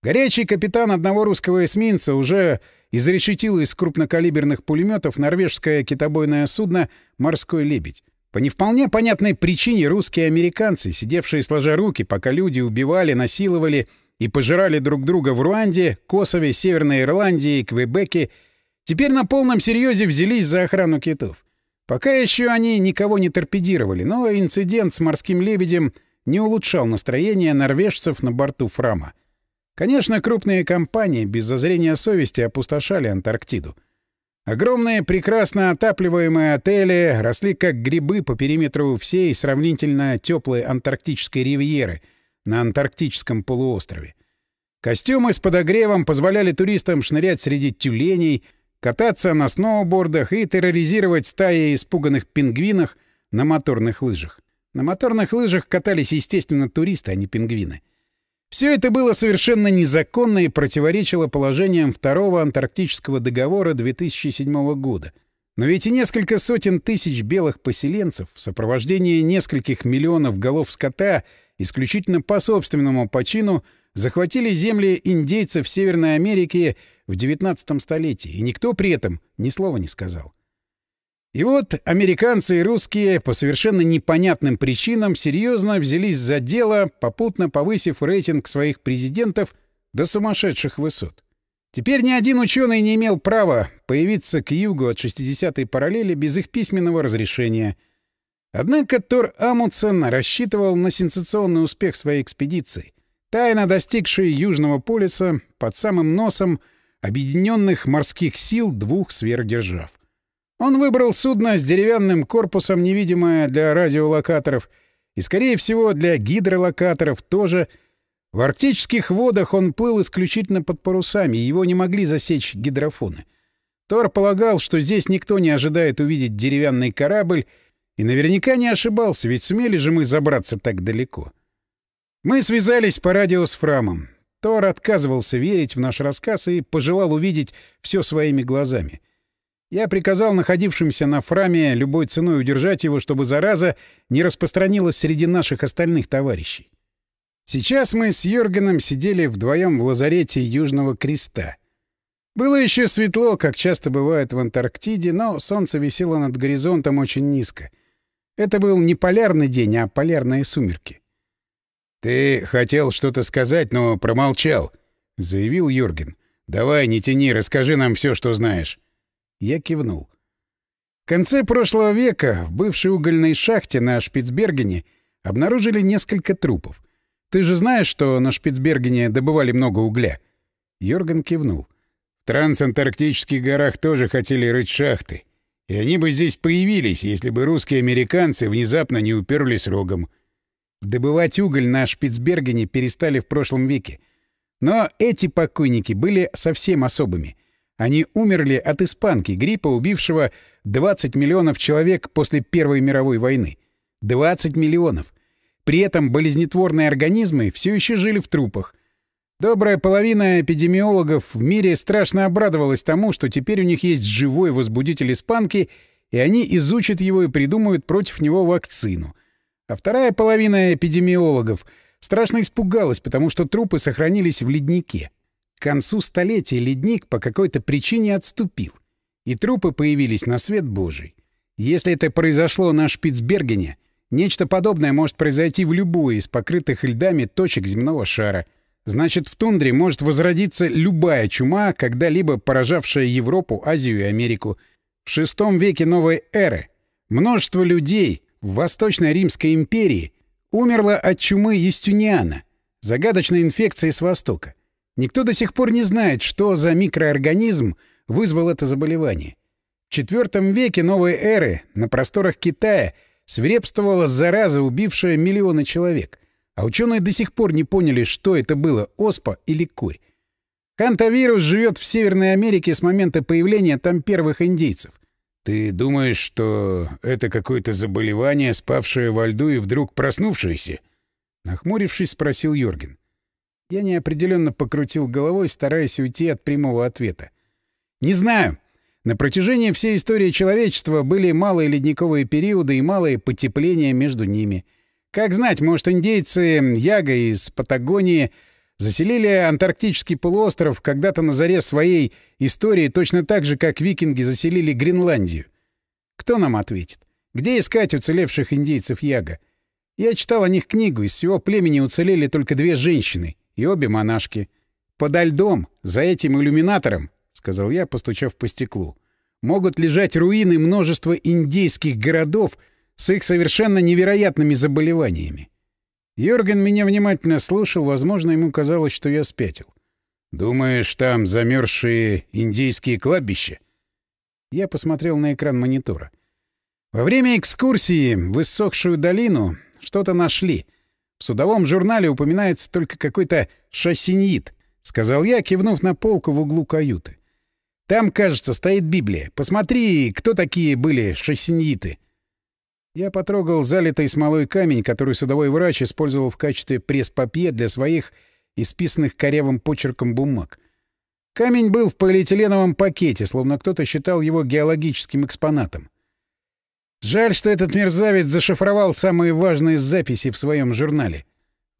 Горячий капитан одного русского эсминца уже изрешетил из крупнокалиберных пулеметов норвежское китобойное судно «Морской лебедь». По не вполне понятной причине русские американцы, сидевшие сложа руки, пока люди убивали, насиловали и пожирали друг друга в Руанде, Косове, Северной Ирландии и Квебеке, теперь на полном серьезе взялись за охрану китов. Пока еще они никого не торпедировали, но инцидент с морским лебедем не улучшал настроение норвежцев на борту Фрама. Конечно, крупные компании без зазрения совести опустошали Антарктиду. Огромные, прекрасно отапливаемые отели росли как грибы по периметру всей сравнительно теплой антарктической ривьеры на антарктическом полуострове. Костюмы с подогревом позволяли туристам шнырять среди тюленей, кататься на сноубордах и терроризировать стаи испуганных пингвинов на моторных лыжах. На моторных лыжах катались, естественно, туристы, а не пингвины. Все это было совершенно незаконно и противоречило положениям Второго Антарктического договора 2007 года. Но ведь и несколько сотен тысяч белых поселенцев в сопровождении нескольких миллионов голов скота исключительно по собственному почину захватили земли индейцев Северной Америки в XIX столетии, и никто при этом ни слова не сказал. И вот американцы и русские по совершенно непонятным причинам серьезно взялись за дело, попутно повысив рейтинг своих президентов до сумасшедших высот. Теперь ни один ученый не имел права появиться к югу от 60-й параллели без их письменного разрешения. Однако Тор Амундсен рассчитывал на сенсационный успех своей экспедиции, тайно достигшей Южного полюса под самым носом объединенных морских сил двух сверхдержав. Он выбрал судно с деревянным корпусом, невидимое для радиолокаторов, и, скорее всего, для гидролокаторов тоже. В арктических водах он плыл исключительно под парусами, его не могли засечь гидрофоны. Тор полагал, что здесь никто не ожидает увидеть деревянный корабль, и наверняка не ошибался, ведь сумели же мы забраться так далеко. Мы связались по радио с Фрамом. Тор отказывался верить в наш рассказ и пожелал увидеть все своими глазами — я приказал находившимся на фраме любой ценой удержать его, чтобы зараза не распространилась среди наших остальных товарищей. Сейчас мы с Йоргеном сидели вдвоем в лазарете Южного Креста. Было еще светло, как часто бывает в Антарктиде, но солнце висело над горизонтом очень низко. Это был не полярный день, а полярные сумерки. «Ты хотел что-то сказать, но промолчал», — заявил Юрген. «Давай, не тяни, расскажи нам все, что знаешь». Я кивнул. В конце прошлого века в бывшей угольной шахте на Шпицбергене обнаружили несколько трупов. Ты же знаешь, что на Шпицбергене добывали много угля? Йорган кивнул. В трансантарктических горах тоже хотели рыть шахты. И они бы здесь появились, если бы русские американцы внезапно не уперлись рогом. Добывать уголь на Шпицбергене перестали в прошлом веке. Но эти покойники были совсем особыми — они умерли от испанки, гриппа, убившего 20 миллионов человек после Первой мировой войны. 20 миллионов. При этом болезнетворные организмы все еще жили в трупах. Добрая половина эпидемиологов в мире страшно обрадовалась тому, что теперь у них есть живой возбудитель испанки, и они изучат его и придумают против него вакцину. А вторая половина эпидемиологов страшно испугалась, потому что трупы сохранились в леднике. К концу столетия ледник по какой-то причине отступил, и трупы появились на свет Божий. Если это произошло на Шпицбергене, нечто подобное может произойти в любой из покрытых льдами точек земного шара. Значит, в тундре может возродиться любая чума, когда-либо поражавшая Европу, Азию и Америку. В шестом веке новой эры множество людей в Восточной Римской империи умерла от чумы Естюниана, загадочной инфекции с Востока. Никто до сих пор не знает, что за микроорганизм вызвал это заболевание. В IV веке новой эры на просторах Китая свирепствовала зараза, убившая миллионы человек. А ученые до сих пор не поняли, что это было — оспа или курь. Хантавирус живет в Северной Америке с момента появления там первых индейцев. «Ты думаешь, что это какое-то заболевание, спавшее во льду и вдруг проснувшееся?» Нахмурившись, спросил Йорген. Я неопределенно покрутил головой, стараясь уйти от прямого ответа. «Не знаю. На протяжении всей истории человечества были малые ледниковые периоды и малые потепления между ними. Как знать, может, индейцы Яга из Патагонии заселили антарктический полуостров когда-то на заре своей истории точно так же, как викинги заселили Гренландию. Кто нам ответит? Где искать уцелевших индейцев Яга? Я читал о них книгу, из всего племени уцелели только две женщины и обе монашки. Подо льдом, за этим иллюминатором, — сказал я, постучав по стеклу, — могут лежать руины множества индейских городов — с их совершенно невероятными заболеваниями. Йорген меня внимательно слушал, возможно, ему казалось, что я спятил. «Думаешь, там замерзшие индейские кладбища?» Я посмотрел на экран монитора. Во время экскурсии в иссохшую долину что-то нашли. В судовом журнале упоминается только какой-то шассиньит, — сказал я, кивнув на полку в углу каюты. Там, кажется, стоит Библия. Посмотри, кто такие были шассиньиты. Я потрогал залитый смолой камень, который судовой врач использовал в качестве пресс-папье для своих исписанных корявым почерком бумаг. Камень был в полиэтиленовом пакете, словно кто-то считал его геологическим экспонатом. Жаль, что этот мерзавец зашифровал самые важные записи в своем журнале.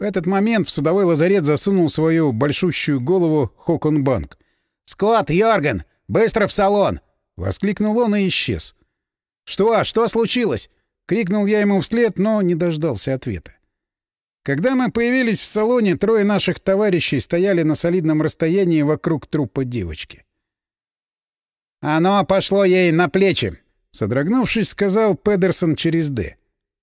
В этот момент в судовой лазарет засунул свою большущую голову Хоконбанк. «Скотт, Йорген! Быстро в салон!» — воскликнул он и исчез. «Что? Что случилось?» — крикнул я ему вслед, но не дождался ответа. Когда мы появились в салоне, трое наших товарищей стояли на солидном расстоянии вокруг трупа девочки. «Оно пошло ей на плечи!» — содрогнувшись, сказал Педерсон через «Д».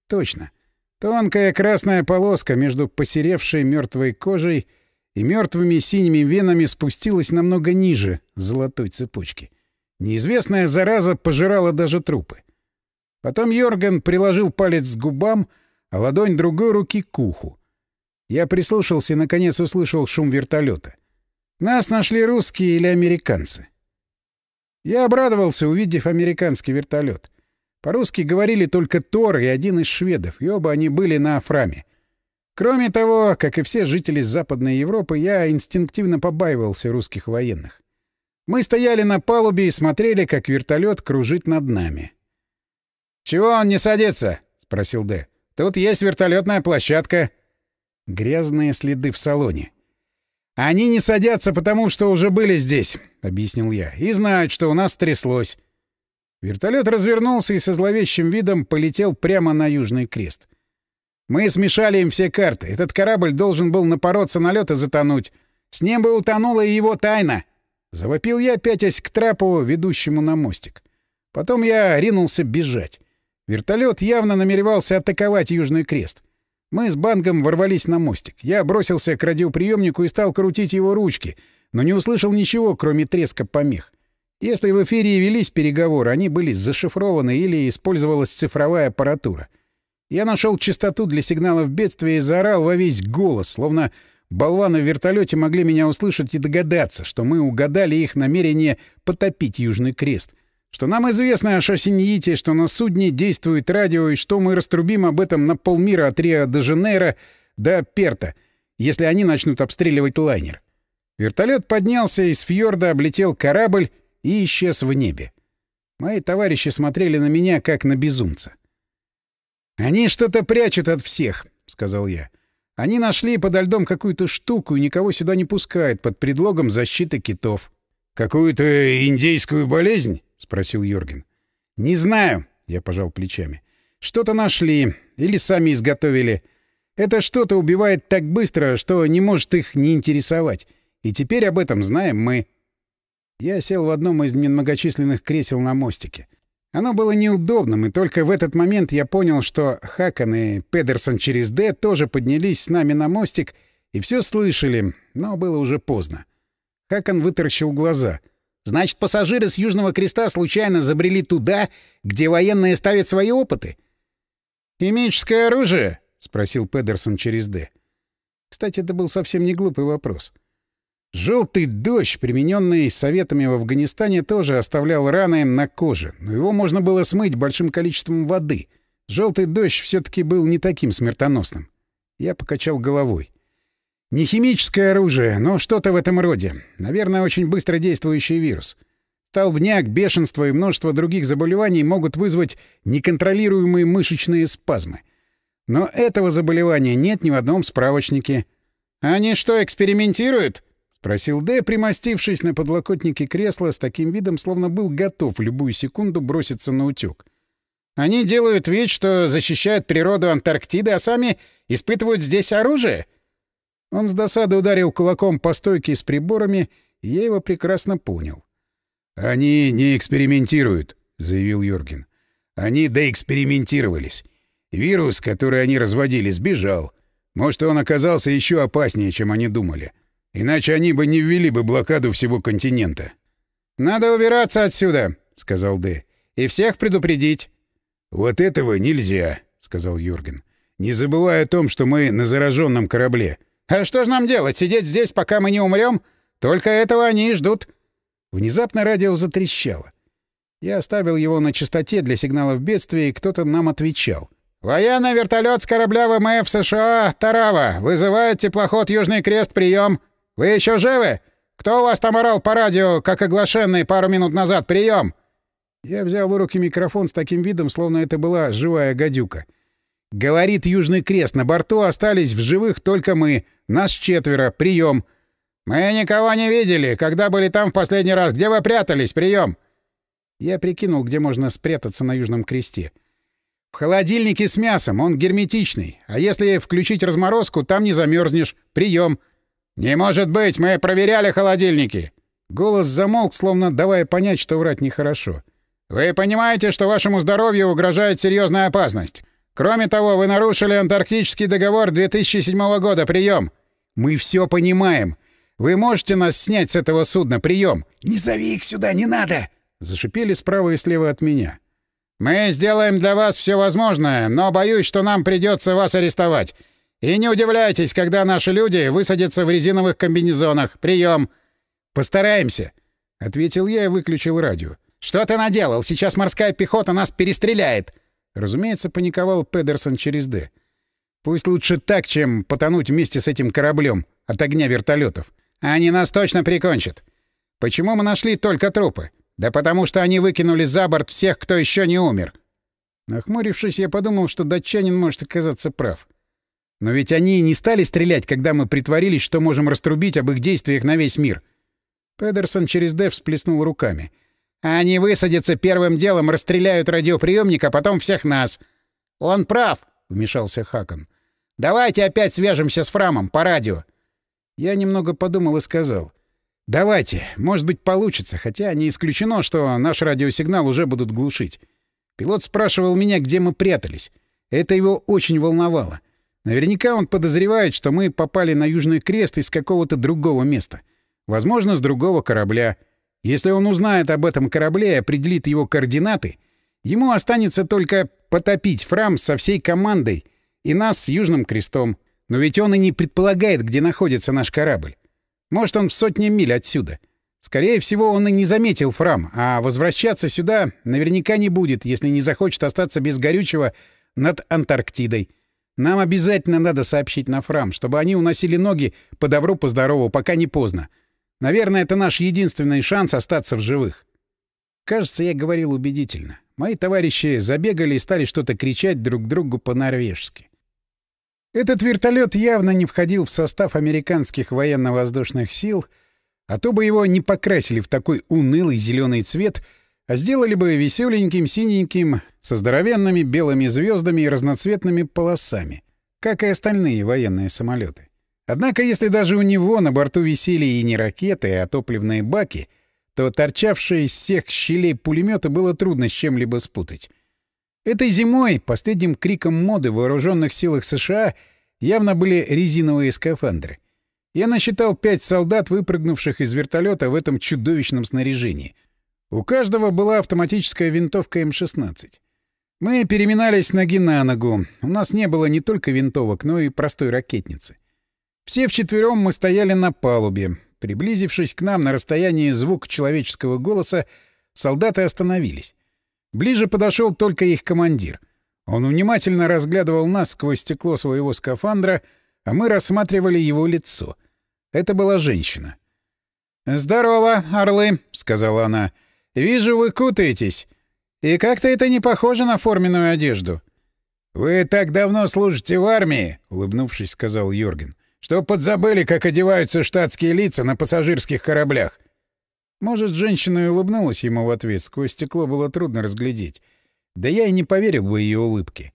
«Точно. Тонкая красная полоска между посеревшей мертвой кожей и мертвыми синими венами спустилась намного ниже золотой цепочки. Неизвестная зараза пожирала даже трупы. Потом Йорген приложил палец к губам, а ладонь другой руки к уху. Я прислушался и, наконец, услышал шум вертолета. Нас нашли русские или американцы. Я обрадовался, увидев американский вертолет. По-русски говорили только Тор и один из шведов, и оба они были на Афраме. Кроме того, как и все жители Западной Европы, я инстинктивно побаивался русских военных. Мы стояли на палубе и смотрели, как вертолет кружит над нами. «Чего он не садится?» — спросил Д. «Тут есть вертолетная площадка». Грязные следы в салоне. «Они не садятся, потому что уже были здесь», — объяснил я, — «и знают, что у нас тряслось». Вертолет развернулся и со зловещим видом полетел прямо на Южный Крест. Мы смешали им все карты. Этот корабль должен был напороться на лед и затонуть. С ним бы утонула и его тайна. Завопил я, пятясь к трапу, ведущему на мостик. Потом я ринулся бежать. Вертолет явно намеревался атаковать Южный Крест. Мы с Бангом ворвались на мостик. Я бросился к радиоприемнику и стал крутить его ручки, но не услышал ничего, кроме треска помех. Если в эфире велись переговоры, они были зашифрованы или использовалась цифровая аппаратура. Я нашел частоту для сигналов бедствия и заорал во весь голос, словно болваны в вертолете могли меня услышать и догадаться, что мы угадали их намерение потопить Южный Крест. Что нам известно о Шосиньите, что на судне действует радио, и что мы раструбим об этом на полмира от Рио-де-Жанейро до Перта, если они начнут обстреливать лайнер. Вертолет поднялся из фьорда, облетел корабль и исчез в небе. Мои товарищи смотрели на меня, как на безумца. «Они что-то прячут от всех», — сказал я. «Они нашли подо льдом какую-то штуку и никого сюда не пускают под предлогом защиты китов». «Какую-то индейскую болезнь?» — спросил Йорген. «Не знаю», — я пожал плечами. «Что-то нашли. Или сами изготовили. Это что-то убивает так быстро, что не может их не интересовать. И теперь об этом знаем мы». Я сел в одном из немногочисленных кресел на мостике. Оно было неудобным, и только в этот момент я понял, что Хакан и Педерсон через «Д» тоже поднялись с нами на мостик и все слышали, но было уже поздно. Хакан вытаращил глаза. «Значит, пассажиры с Южного Креста случайно забрели туда, где военные ставят свои опыты?» «Химическое оружие?» — спросил Педерсон через «Д». Кстати, это был совсем не глупый вопрос. Желтый дождь, примененный советами в Афганистане, тоже оставлял раны на коже, но его можно было смыть большим количеством воды. Желтый дождь все-таки был не таким смертоносным. Я покачал головой. Не химическое оружие, но что-то в этом роде. Наверное, очень быстро действующий вирус. Столбняк, бешенство и множество других заболеваний могут вызвать неконтролируемые мышечные спазмы. Но этого заболевания нет ни в одном справочнике. «Они что, экспериментируют?» — спросил Д, примостившись на подлокотнике кресла с таким видом, словно был готов в любую секунду броситься на утёк. «Они делают вид, что защищают природу Антарктиды, а сами испытывают здесь оружие?» Он с досады ударил кулаком по стойке с приборами, и я его прекрасно понял. «Они не экспериментируют», — заявил Юрген. «Они доэкспериментировались. Вирус, который они разводили, сбежал. Может, он оказался еще опаснее, чем они думали. Иначе они бы не ввели бы блокаду всего континента. «Надо убираться отсюда», — сказал Д. «И всех предупредить». «Вот этого нельзя», — сказал Юрген. «Не забывай о том, что мы на зараженном корабле». «А что же нам делать? Сидеть здесь, пока мы не умрем? Только этого они и ждут». Внезапно радио затрещало. Я оставил его на частоте для сигналов бедствия, и кто-то нам отвечал. «Военный вертолет с корабля ВМФ США «Тарава» вызывает теплоход «Южный крест» прием. «Вы еще живы? Кто у вас там орал по радио, как оглашенный пару минут назад? Прием!» Я взял в руки микрофон с таким видом, словно это была живая гадюка. «Говорит Южный Крест, на борту остались в живых только мы. Нас четверо. Прием!» «Мы никого не видели. Когда были там в последний раз? Где вы прятались? Прием!» Я прикинул, где можно спрятаться на Южном Кресте. «В холодильнике с мясом. Он герметичный. А если включить разморозку, там не замерзнешь. Прием!» «Не может быть! Мы проверяли холодильники!» Голос замолк, словно давая понять, что врать нехорошо. «Вы понимаете, что вашему здоровью угрожает серьезная опасность? Кроме того, вы нарушили Антарктический договор 2007 года. Прием!» «Мы все понимаем. Вы можете нас снять с этого судна. Прием!» «Не зови их сюда, не надо!» Зашипели справа и слева от меня. «Мы сделаем для вас все возможное, но боюсь, что нам придется вас арестовать. И не удивляйтесь, когда наши люди высадятся в резиновых комбинезонах. Прием. Постараемся, ответил я и выключил радио. Что ты наделал? Сейчас морская пехота нас перестреляет. Разумеется, паниковал Педерсон через «Д». Пусть лучше так, чем потонуть вместе с этим кораблем от огня вертолетов. Они нас точно прикончат. Почему мы нашли только трупы? Да потому что они выкинули за борт всех, кто еще не умер. Нахмурившись, я подумал, что датчанин может оказаться прав. Но ведь они не стали стрелять, когда мы притворились, что можем раструбить об их действиях на весь мир. Педерсон через Д всплеснул руками. «Они высадятся первым делом, расстреляют радиоприемник, а потом всех нас». «Он прав», — вмешался Хакон. «Давайте опять свяжемся с Фрамом по радио». Я немного подумал и сказал. «Давайте. Может быть, получится, хотя не исключено, что наш радиосигнал уже будут глушить». Пилот спрашивал меня, где мы прятались. Это его очень волновало. Наверняка он подозревает, что мы попали на Южный Крест из какого-то другого места. Возможно, с другого корабля. Если он узнает об этом корабле и определит его координаты, ему останется только потопить Фрам со всей командой и нас с Южным Крестом. Но ведь он и не предполагает, где находится наш корабль. Может, он в сотне миль отсюда. Скорее всего, он и не заметил Фрам, а возвращаться сюда наверняка не будет, если не захочет остаться без горючего над Антарктидой. Нам обязательно надо сообщить на Фрам, чтобы они уносили ноги по добру, по пока не поздно. Наверное, это наш единственный шанс остаться в живых. Кажется, я говорил убедительно. Мои товарищи забегали и стали что-то кричать друг другу по-норвежски. Этот вертолет явно не входил в состав американских военно-воздушных сил, а то бы его не покрасили в такой унылый зеленый цвет — а сделали бы веселеньким синеньким, со здоровенными белыми звездами и разноцветными полосами, как и остальные военные самолеты. Однако, если даже у него на борту висели и не ракеты, а топливные баки, то торчавшее из всех щелей пулемета было трудно с чем-либо спутать. Этой зимой последним криком моды в вооруженных силах США явно были резиновые скафандры. Я насчитал пять солдат, выпрыгнувших из вертолета в этом чудовищном снаряжении. У каждого была автоматическая винтовка М-16. Мы переминались ноги на ногу. У нас не было не только винтовок, но и простой ракетницы. Все вчетвером мы стояли на палубе. Приблизившись к нам на расстоянии звук человеческого голоса, солдаты остановились. Ближе подошел только их командир. Он внимательно разглядывал нас сквозь стекло своего скафандра, а мы рассматривали его лицо. Это была женщина. «Здорово, орлы», — сказала она. «Вижу, вы кутаетесь. И как-то это не похоже на форменную одежду». «Вы так давно служите в армии», — улыбнувшись, сказал Юрген, «что подзабыли, как одеваются штатские лица на пассажирских кораблях. Может, женщина улыбнулась ему в ответ, сквозь стекло было трудно разглядеть. Да я и не поверил бы ее улыбке.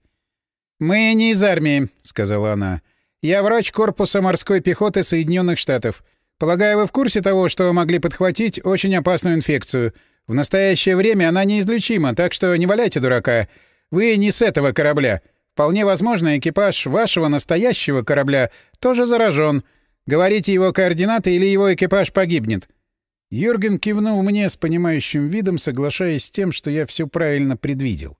«Мы не из армии», — сказала она. «Я врач корпуса морской пехоты Соединенных Штатов. Полагаю, вы в курсе того, что могли подхватить очень опасную инфекцию. В настоящее время она неизлечима, так что не валяйте дурака. Вы не с этого корабля. Вполне возможно, экипаж вашего настоящего корабля тоже заражен. Говорите его координаты или его экипаж погибнет. Юрген кивнул мне с понимающим видом, соглашаясь с тем, что я все правильно предвидел.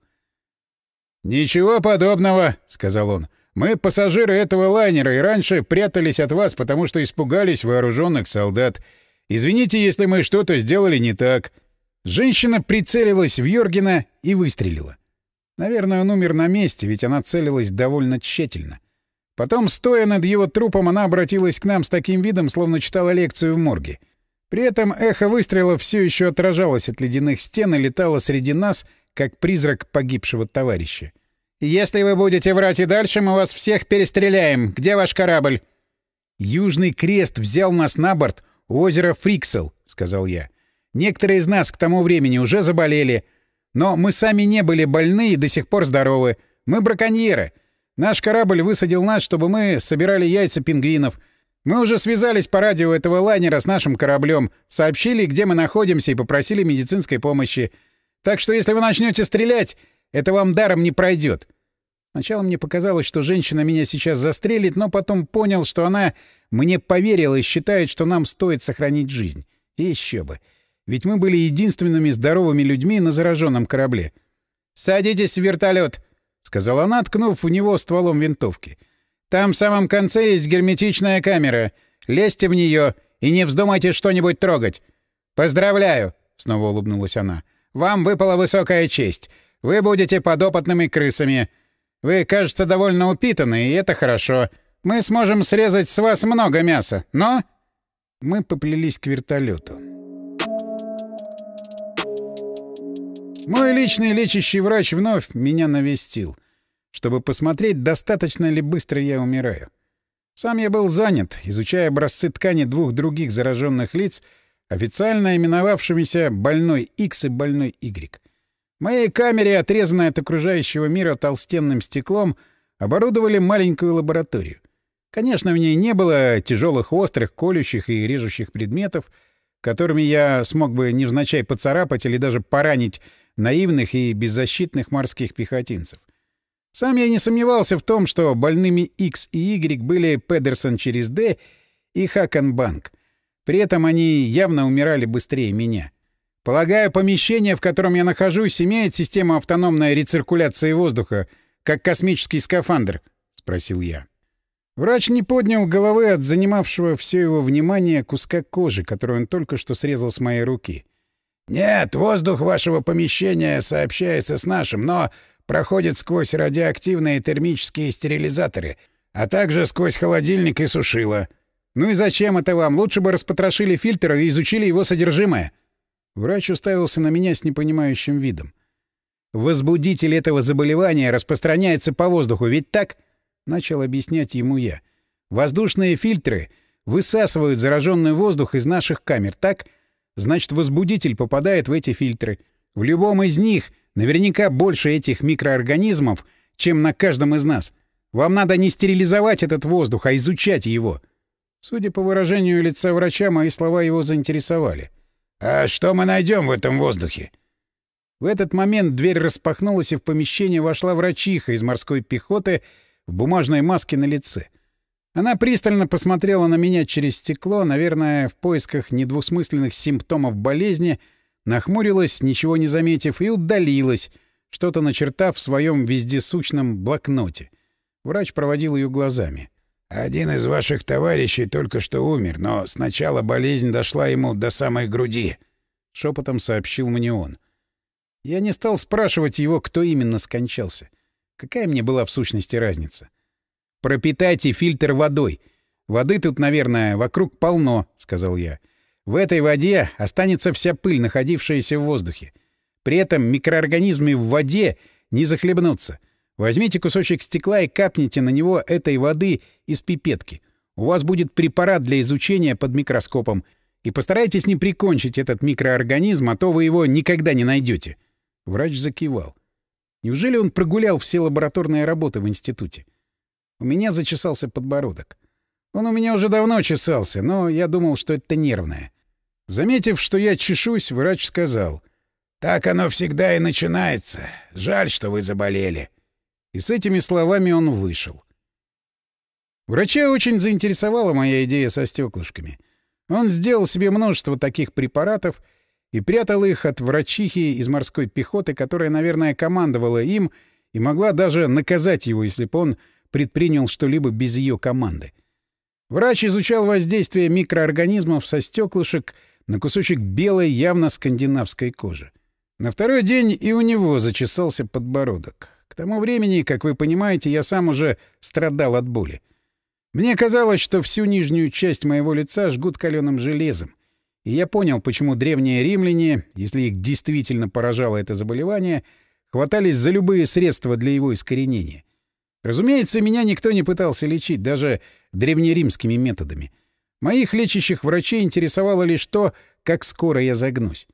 «Ничего подобного», — сказал он. «Мы пассажиры этого лайнера и раньше прятались от вас, потому что испугались вооруженных солдат. Извините, если мы что-то сделали не так». Женщина прицелилась в Йоргена и выстрелила. Наверное, он умер на месте, ведь она целилась довольно тщательно. Потом, стоя над его трупом, она обратилась к нам с таким видом, словно читала лекцию в морге — при этом эхо выстрелов все еще отражалось от ледяных стен и летало среди нас, как призрак погибшего товарища. «Если вы будете врать и дальше, мы вас всех перестреляем. Где ваш корабль?» «Южный крест взял нас на борт у озера Фриксел», — сказал я. «Некоторые из нас к тому времени уже заболели. Но мы сами не были больны и до сих пор здоровы. Мы браконьеры. Наш корабль высадил нас, чтобы мы собирали яйца пингвинов — мы уже связались по радио этого лайнера с нашим кораблем, сообщили, где мы находимся, и попросили медицинской помощи. Так что если вы начнете стрелять, это вам даром не пройдет. Сначала мне показалось, что женщина меня сейчас застрелит, но потом понял, что она мне поверила и считает, что нам стоит сохранить жизнь. И еще бы. Ведь мы были единственными здоровыми людьми на зараженном корабле. «Садитесь в вертолет», — сказала она, ткнув в него стволом винтовки. — там в самом конце есть герметичная камера. Лезьте в нее и не вздумайте что-нибудь трогать. Поздравляю, снова улыбнулась она. Вам выпала высокая честь. Вы будете подопытными крысами. Вы, кажется, довольно упитаны, и это хорошо. Мы сможем срезать с вас много мяса, но... Мы поплелись к вертолету. Мой личный лечащий врач вновь меня навестил чтобы посмотреть, достаточно ли быстро я умираю. Сам я был занят, изучая образцы ткани двух других зараженных лиц, официально именовавшимися «больной X» и «больной Y». В моей камере, отрезанной от окружающего мира толстенным стеклом, оборудовали маленькую лабораторию. Конечно, в ней не было тяжелых острых, колющих и режущих предметов, которыми я смог бы невзначай поцарапать или даже поранить наивных и беззащитных морских пехотинцев. Сам я не сомневался в том, что больными X и Y были Педерсон через D и Хакенбанк. При этом они явно умирали быстрее меня. Полагаю, помещение, в котором я нахожусь, имеет систему автономной рециркуляции воздуха, как космический скафандр? — спросил я. Врач не поднял головы от занимавшего все его внимание куска кожи, которую он только что срезал с моей руки. — Нет, воздух вашего помещения сообщается с нашим, но проходит сквозь радиоактивные термические стерилизаторы, а также сквозь холодильник и сушило. Ну и зачем это вам? Лучше бы распотрошили фильтр и изучили его содержимое. Врач уставился на меня с непонимающим видом. Возбудитель этого заболевания распространяется по воздуху, ведь так? Начал объяснять ему я. Воздушные фильтры высасывают зараженный воздух из наших камер, так? Значит, возбудитель попадает в эти фильтры. В любом из них Наверняка больше этих микроорганизмов, чем на каждом из нас. Вам надо не стерилизовать этот воздух, а изучать его. Судя по выражению лица врача, мои слова его заинтересовали. «А что мы найдем в этом воздухе?» В этот момент дверь распахнулась, и в помещение вошла врачиха из морской пехоты в бумажной маске на лице. Она пристально посмотрела на меня через стекло, наверное, в поисках недвусмысленных симптомов болезни, нахмурилась, ничего не заметив, и удалилась, что-то начертав в своем вездесущном блокноте. Врач проводил ее глазами. «Один из ваших товарищей только что умер, но сначала болезнь дошла ему до самой груди», — шепотом сообщил мне он. Я не стал спрашивать его, кто именно скончался. Какая мне была в сущности разница? «Пропитайте фильтр водой. Воды тут, наверное, вокруг полно», — сказал я. «В этой воде останется вся пыль, находившаяся в воздухе. При этом микроорганизмы в воде не захлебнутся. Возьмите кусочек стекла и капните на него этой воды из пипетки. У вас будет препарат для изучения под микроскопом. И постарайтесь не прикончить этот микроорганизм, а то вы его никогда не найдете. Врач закивал. Неужели он прогулял все лабораторные работы в институте? У меня зачесался подбородок. Он у меня уже давно чесался, но я думал, что это нервное. Заметив, что я чешусь, врач сказал. «Так оно всегда и начинается. Жаль, что вы заболели». И с этими словами он вышел. Врача очень заинтересовала моя идея со стеклышками. Он сделал себе множество таких препаратов и прятал их от врачихи из морской пехоты, которая, наверное, командовала им и могла даже наказать его, если бы он предпринял что-либо без ее команды. Врач изучал воздействие микроорганизмов со стеклышек на кусочек белой, явно скандинавской кожи. На второй день и у него зачесался подбородок. К тому времени, как вы понимаете, я сам уже страдал от боли. Мне казалось, что всю нижнюю часть моего лица жгут каленым железом. И я понял, почему древние римляне, если их действительно поражало это заболевание, хватались за любые средства для его искоренения. Разумеется, меня никто не пытался лечить, даже древнеримскими методами. Моих лечащих врачей интересовало лишь то, как скоро я загнусь.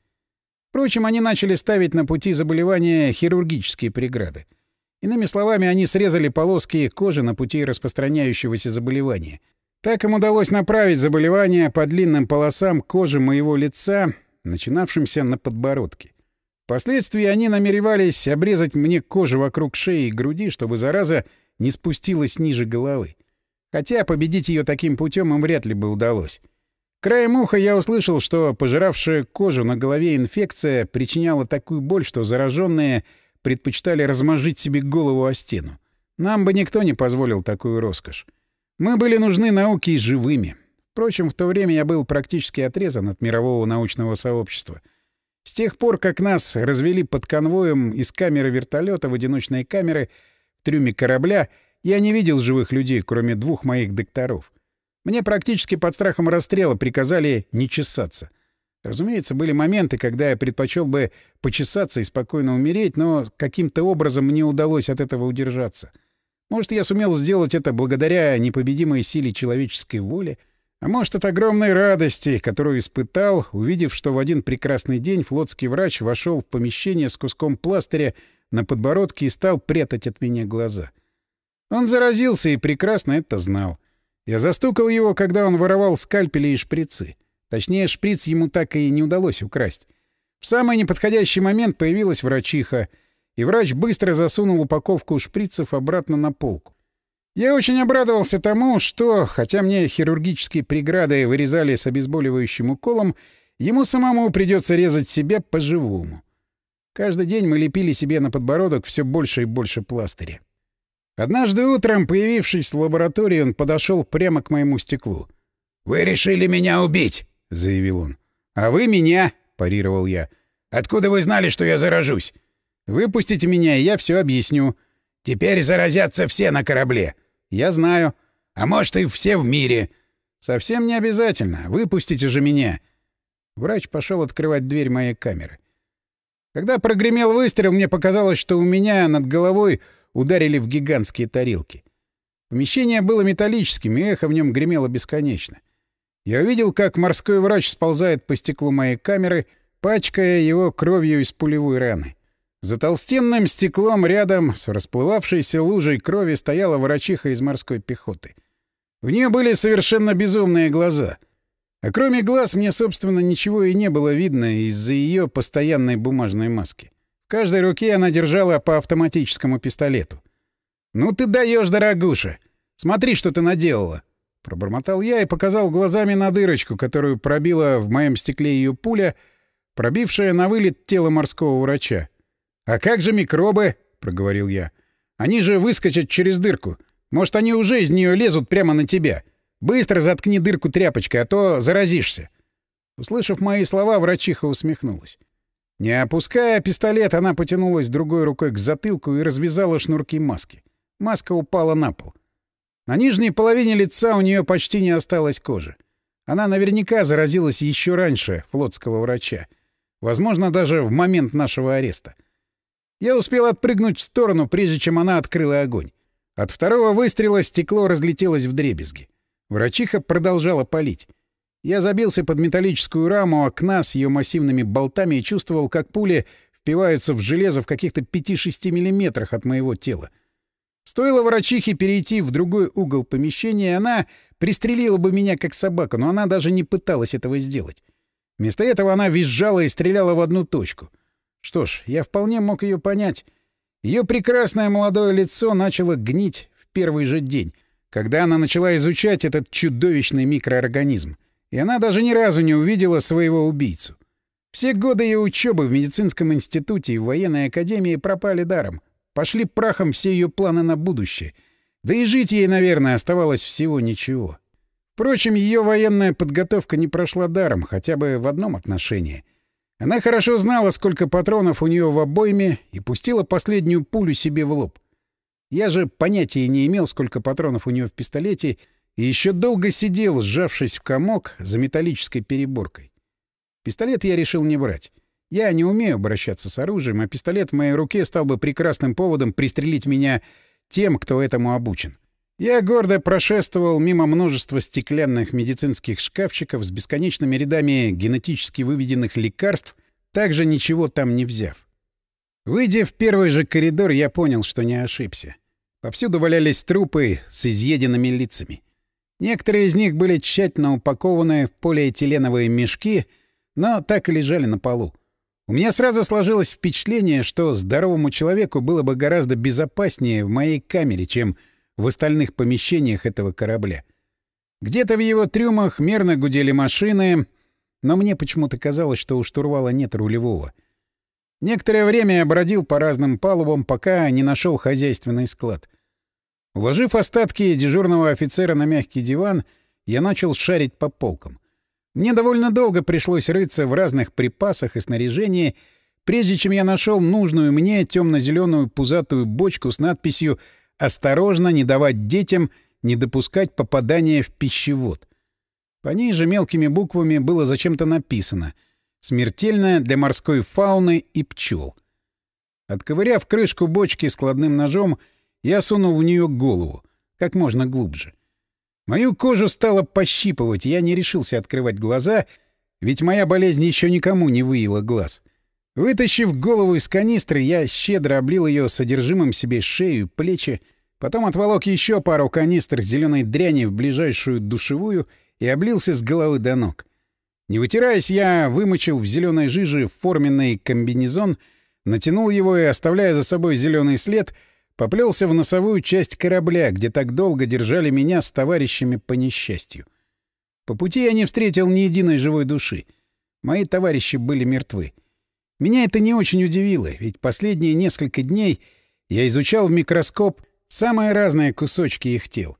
Впрочем, они начали ставить на пути заболевания хирургические преграды. Иными словами, они срезали полоски кожи на пути распространяющегося заболевания. Так им удалось направить заболевание по длинным полосам кожи моего лица, начинавшимся на подбородке. Впоследствии они намеревались обрезать мне кожу вокруг шеи и груди, чтобы зараза не спустилась ниже головы. Хотя победить ее таким путем им вряд ли бы удалось. Краем уха я услышал, что пожиравшая кожу на голове инфекция причиняла такую боль, что зараженные предпочитали размозжить себе голову о стену. Нам бы никто не позволил такую роскошь. Мы были нужны науке и живыми. Впрочем, в то время я был практически отрезан от мирового научного сообщества. С тех пор, как нас развели под конвоем из камеры вертолета в одиночные камеры в трюме корабля, я не видел живых людей, кроме двух моих докторов. Мне практически под страхом расстрела приказали не чесаться — Разумеется, были моменты, когда я предпочел бы почесаться и спокойно умереть, но каким-то образом мне удалось от этого удержаться. Может, я сумел сделать это благодаря непобедимой силе человеческой воли, а может, от огромной радости, которую испытал, увидев, что в один прекрасный день флотский врач вошел в помещение с куском пластыря на подбородке и стал прятать от меня глаза. Он заразился и прекрасно это знал. Я застукал его, когда он воровал скальпели и шприцы. Точнее, шприц ему так и не удалось украсть. В самый неподходящий момент появилась врачиха, и врач быстро засунул упаковку шприцев обратно на полку. Я очень обрадовался тому, что, хотя мне хирургические преграды вырезали с обезболивающим уколом, ему самому придется резать себя по-живому. Каждый день мы лепили себе на подбородок все больше и больше пластыря. Однажды утром, появившись в лаборатории, он подошел прямо к моему стеклу. «Вы решили меня убить!» — заявил он. «А вы меня!» — парировал я. «Откуда вы знали, что я заражусь?» «Выпустите меня, и я все объясню». «Теперь заразятся все на корабле». «Я знаю». «А может, и все в мире». «Совсем не обязательно. Выпустите же меня». Врач пошел открывать дверь моей камеры. Когда прогремел выстрел, мне показалось, что у меня над головой ударили в гигантские тарелки. Помещение было металлическим, и эхо в нем гремело бесконечно. Я увидел, как морской врач сползает по стеклу моей камеры, пачкая его кровью из пулевой раны. За толстенным стеклом рядом с расплывавшейся лужей крови стояла врачиха из морской пехоты. В нее были совершенно безумные глаза. А кроме глаз мне, собственно, ничего и не было видно из-за ее постоянной бумажной маски. В каждой руке она держала по автоматическому пистолету. «Ну ты даешь, дорогуша! Смотри, что ты наделала!» Пробормотал я и показал глазами на дырочку, которую пробила в моем стекле ее пуля, пробившая на вылет тело морского врача. «А как же микробы?» — проговорил я. «Они же выскочат через дырку. Может, они уже из нее лезут прямо на тебя. Быстро заткни дырку тряпочкой, а то заразишься». Услышав мои слова, врачиха усмехнулась. Не опуская пистолет, она потянулась другой рукой к затылку и развязала шнурки маски. Маска упала на пол. На нижней половине лица у нее почти не осталось кожи. Она наверняка заразилась еще раньше флотского врача. Возможно, даже в момент нашего ареста. Я успел отпрыгнуть в сторону, прежде чем она открыла огонь. От второго выстрела стекло разлетелось в дребезги. Врачиха продолжала палить. Я забился под металлическую раму окна с ее массивными болтами и чувствовал, как пули впиваются в железо в каких-то 5-6 миллиметрах от моего тела. Стоило врачихе перейти в другой угол помещения, она пристрелила бы меня как собака, но она даже не пыталась этого сделать. Вместо этого она визжала и стреляла в одну точку. Что ж, я вполне мог ее понять. Ее прекрасное молодое лицо начало гнить в первый же день, когда она начала изучать этот чудовищный микроорганизм. И она даже ни разу не увидела своего убийцу. Все годы ее учебы в медицинском институте и в военной академии пропали даром. Пошли прахом все ее планы на будущее. Да и жить ей, наверное, оставалось всего ничего. Впрочем, ее военная подготовка не прошла даром, хотя бы в одном отношении. Она хорошо знала, сколько патронов у нее в обойме, и пустила последнюю пулю себе в лоб. Я же понятия не имел, сколько патронов у нее в пистолете, и еще долго сидел, сжавшись в комок за металлической переборкой. Пистолет я решил не брать. Я не умею обращаться с оружием, а пистолет в моей руке стал бы прекрасным поводом пристрелить меня тем, кто этому обучен. Я гордо прошествовал мимо множества стеклянных медицинских шкафчиков с бесконечными рядами генетически выведенных лекарств, также ничего там не взяв. Выйдя в первый же коридор, я понял, что не ошибся. Повсюду валялись трупы с изъеденными лицами. Некоторые из них были тщательно упакованы в полиэтиленовые мешки, но так и лежали на полу. У меня сразу сложилось впечатление, что здоровому человеку было бы гораздо безопаснее в моей камере, чем в остальных помещениях этого корабля. Где-то в его трюмах мерно гудели машины, но мне почему-то казалось, что у штурвала нет рулевого. Некоторое время я бродил по разным палубам, пока не нашел хозяйственный склад. Уложив остатки дежурного офицера на мягкий диван, я начал шарить по полкам. Мне довольно долго пришлось рыться в разных припасах и снаряжении, прежде чем я нашел нужную мне темно-зеленую пузатую бочку с надписью «Осторожно, не давать детям, не допускать попадания в пищевод». По ней же мелкими буквами было зачем-то написано «Смертельная для морской фауны и пчел». Отковыряв крышку бочки складным ножом, я сунул в нее голову, как можно глубже. Мою кожу стало пощипывать, я не решился открывать глаза, ведь моя болезнь еще никому не выела глаз. Вытащив голову из канистры, я щедро облил ее содержимым себе шею, плечи, потом отволок еще пару канистр зеленой дряни в ближайшую душевую и облился с головы до ног. Не вытираясь, я вымочил в зеленой жиже форменный комбинезон, натянул его и, оставляя за собой зеленый след — Поплелся в носовую часть корабля, где так долго держали меня с товарищами по несчастью. По пути я не встретил ни единой живой души. Мои товарищи были мертвы. Меня это не очень удивило, ведь последние несколько дней я изучал в микроскоп самые разные кусочки их тел.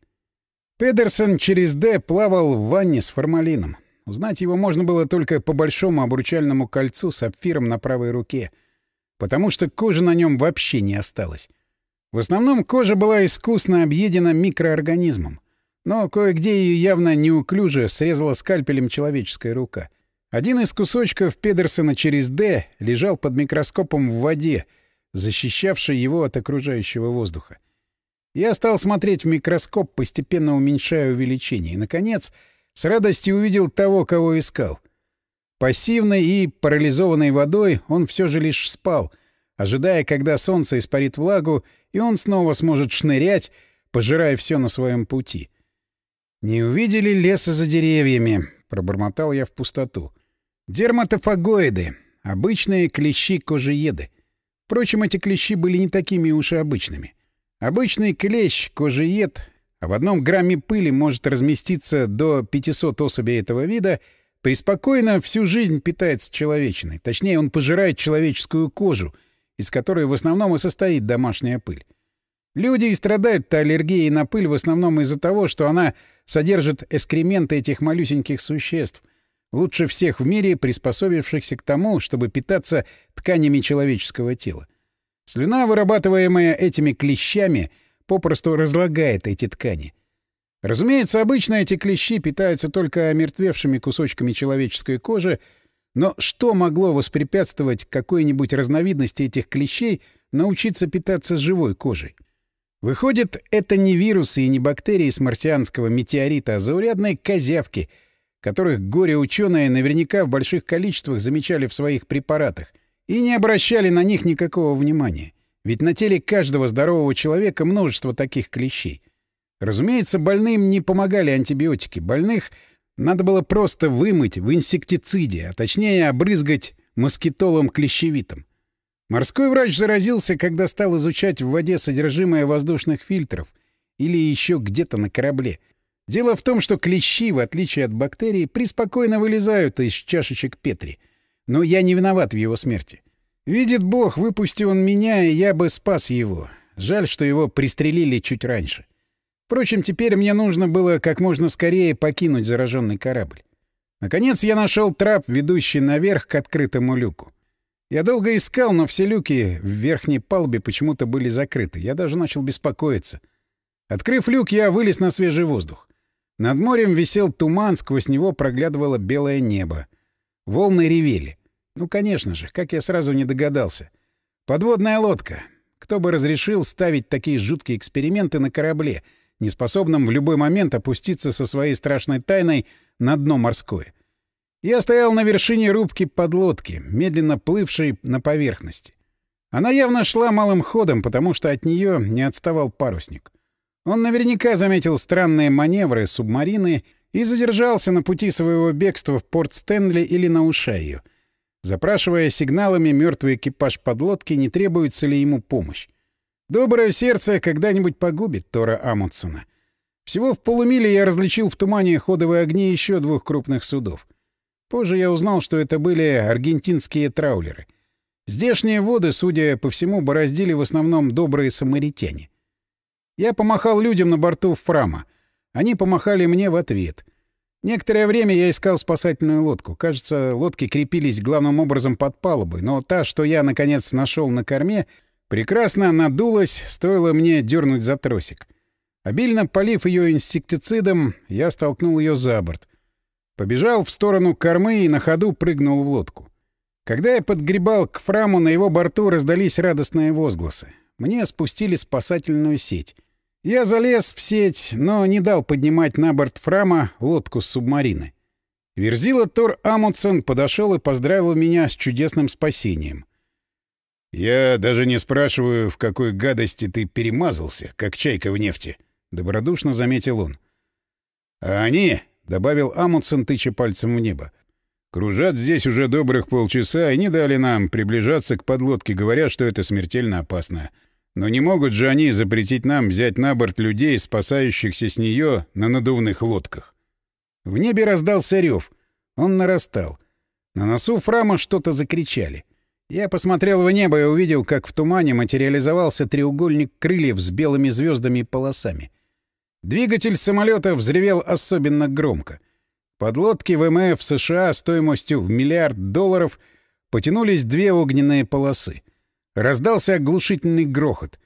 Педерсон через «Д» плавал в ванне с формалином. Узнать его можно было только по большому обручальному кольцу с сапфиром на правой руке, потому что кожи на нем вообще не осталось. В основном кожа была искусно объедена микроорганизмом, но кое-где ее явно неуклюже срезала скальпелем человеческая рука. Один из кусочков Педерсона через «Д» лежал под микроскопом в воде, защищавшей его от окружающего воздуха. Я стал смотреть в микроскоп, постепенно уменьшая увеличение, и, наконец, с радостью увидел того, кого искал. Пассивной и парализованной водой он все же лишь спал — ожидая, когда солнце испарит влагу, и он снова сможет шнырять, пожирая все на своем пути. Не увидели леса за деревьями. пробормотал я в пустоту. Дерматофагоиды. Обычные клещи-кожееды. Впрочем, эти клещи были не такими уж и обычными. Обычный клещ, кожеед, а в одном грамме пыли может разместиться до 500 особей этого вида, преспокойно всю жизнь питается человечиной. Точнее, он пожирает человеческую кожу, из которой в основном и состоит домашняя пыль. Люди и страдают аллергией на пыль в основном из-за того, что она содержит эскременты этих малюсеньких существ, лучше всех в мире приспособившихся к тому, чтобы питаться тканями человеческого тела. Слюна, вырабатываемая этими клещами, попросту разлагает эти ткани. Разумеется, обычно эти клещи питаются только омертвевшими кусочками человеческой кожи, но что могло воспрепятствовать какой-нибудь разновидности этих клещей научиться питаться живой кожей? Выходит, это не вирусы и не бактерии с марсианского метеорита, а заурядные козявки — которых горе-ученые наверняка в больших количествах замечали в своих препаратах и не обращали на них никакого внимания. Ведь на теле каждого здорового человека множество таких клещей. Разумеется, больным не помогали антибиотики. Больных надо было просто вымыть в инсектициде, а точнее обрызгать москитолом клещевитом. Морской врач заразился, когда стал изучать в воде содержимое воздушных фильтров или еще где-то на корабле — Дело в том, что клещи, в отличие от бактерий, преспокойно вылезают из чашечек Петри. Но я не виноват в его смерти. Видит Бог, выпусти он меня, и я бы спас его. Жаль, что его пристрелили чуть раньше. Впрочем, теперь мне нужно было как можно скорее покинуть зараженный корабль. Наконец я нашел трап, ведущий наверх к открытому люку. Я долго искал, но все люки в верхней палубе почему-то были закрыты. Я даже начал беспокоиться. Открыв люк, я вылез на свежий воздух. Над морем висел туман, сквозь него проглядывало белое небо. Волны ревели. Ну, конечно же, как я сразу не догадался. Подводная лодка. Кто бы разрешил ставить такие жуткие эксперименты на корабле, неспособном в любой момент опуститься со своей страшной тайной на дно морское? Я стоял на вершине рубки подлодки, медленно плывшей на поверхности. Она явно шла малым ходом, потому что от нее не отставал парусник. Он наверняка заметил странные маневры субмарины и задержался на пути своего бегства в порт Стэнли или на Ушаю, запрашивая сигналами мертвый экипаж подлодки, не требуется ли ему помощь. Доброе сердце когда-нибудь погубит Тора Амундсона. Всего в полумиле я различил в тумане ходовые огни еще двух крупных судов. Позже я узнал, что это были аргентинские траулеры. Здешние воды, судя по всему, бороздили в основном добрые самаритяне. Я помахал людям на борту Фрама. Они помахали мне в ответ. Некоторое время я искал спасательную лодку. Кажется, лодки крепились главным образом под палубой, но та, что я, наконец, нашел на корме, прекрасно надулась, стоило мне дернуть за тросик. Обильно полив ее инсектицидом, я столкнул ее за борт. Побежал в сторону кормы и на ходу прыгнул в лодку. Когда я подгребал к Фраму, на его борту раздались радостные возгласы. Мне спустили спасательную сеть. Я залез в сеть, но не дал поднимать на борт Фрама лодку с субмарины. Верзила Тор Амундсен подошел и поздравил меня с чудесным спасением. «Я даже не спрашиваю, в какой гадости ты перемазался, как чайка в нефти», — добродушно заметил он. «А они», — добавил Амундсен, тыча пальцем в небо, — «кружат здесь уже добрых полчаса и не дали нам приближаться к подлодке, говоря, что это смертельно опасно. Но не могут же они запретить нам взять на борт людей, спасающихся с нее на надувных лодках. В небе раздался рев. Он нарастал. На носу Фрама что-то закричали. Я посмотрел в небо и увидел, как в тумане материализовался треугольник крыльев с белыми звездами и полосами. Двигатель самолета взревел особенно громко. Подлодки ВМФ США стоимостью в миллиард долларов потянулись две огненные полосы. Раздался оглушительный грохот.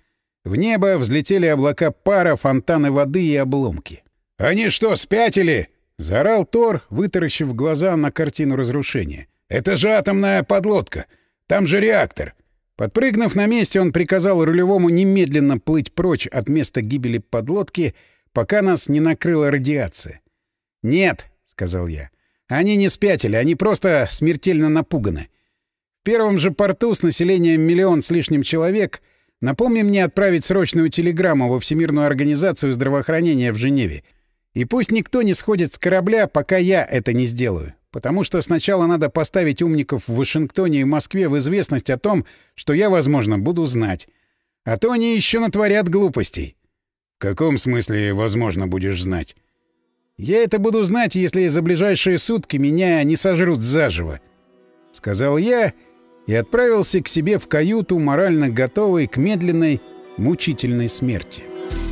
В небо взлетели облака пара, фонтаны воды и обломки. «Они что, спятили?» — заорал Тор, вытаращив глаза на картину разрушения. «Это же атомная подлодка! Там же реактор!» Подпрыгнув на месте, он приказал рулевому немедленно плыть прочь от места гибели подлодки, пока нас не накрыла радиация. «Нет», — сказал я, — «они не спятили, они просто смертельно напуганы первом же порту с населением миллион с лишним человек напомни мне отправить срочную телеграмму во Всемирную организацию здравоохранения в Женеве И пусть никто не сходит с корабля, пока я это не сделаю. Потому что сначала надо поставить умников в Вашингтоне и Москве в известность о том, что я, возможно, буду знать. А то они еще натворят глупостей. — В каком смысле, возможно, будешь знать? — Я это буду знать, если за ближайшие сутки меня не сожрут заживо. — сказал я и отправился к себе в каюту, морально готовый к медленной, мучительной смерти. —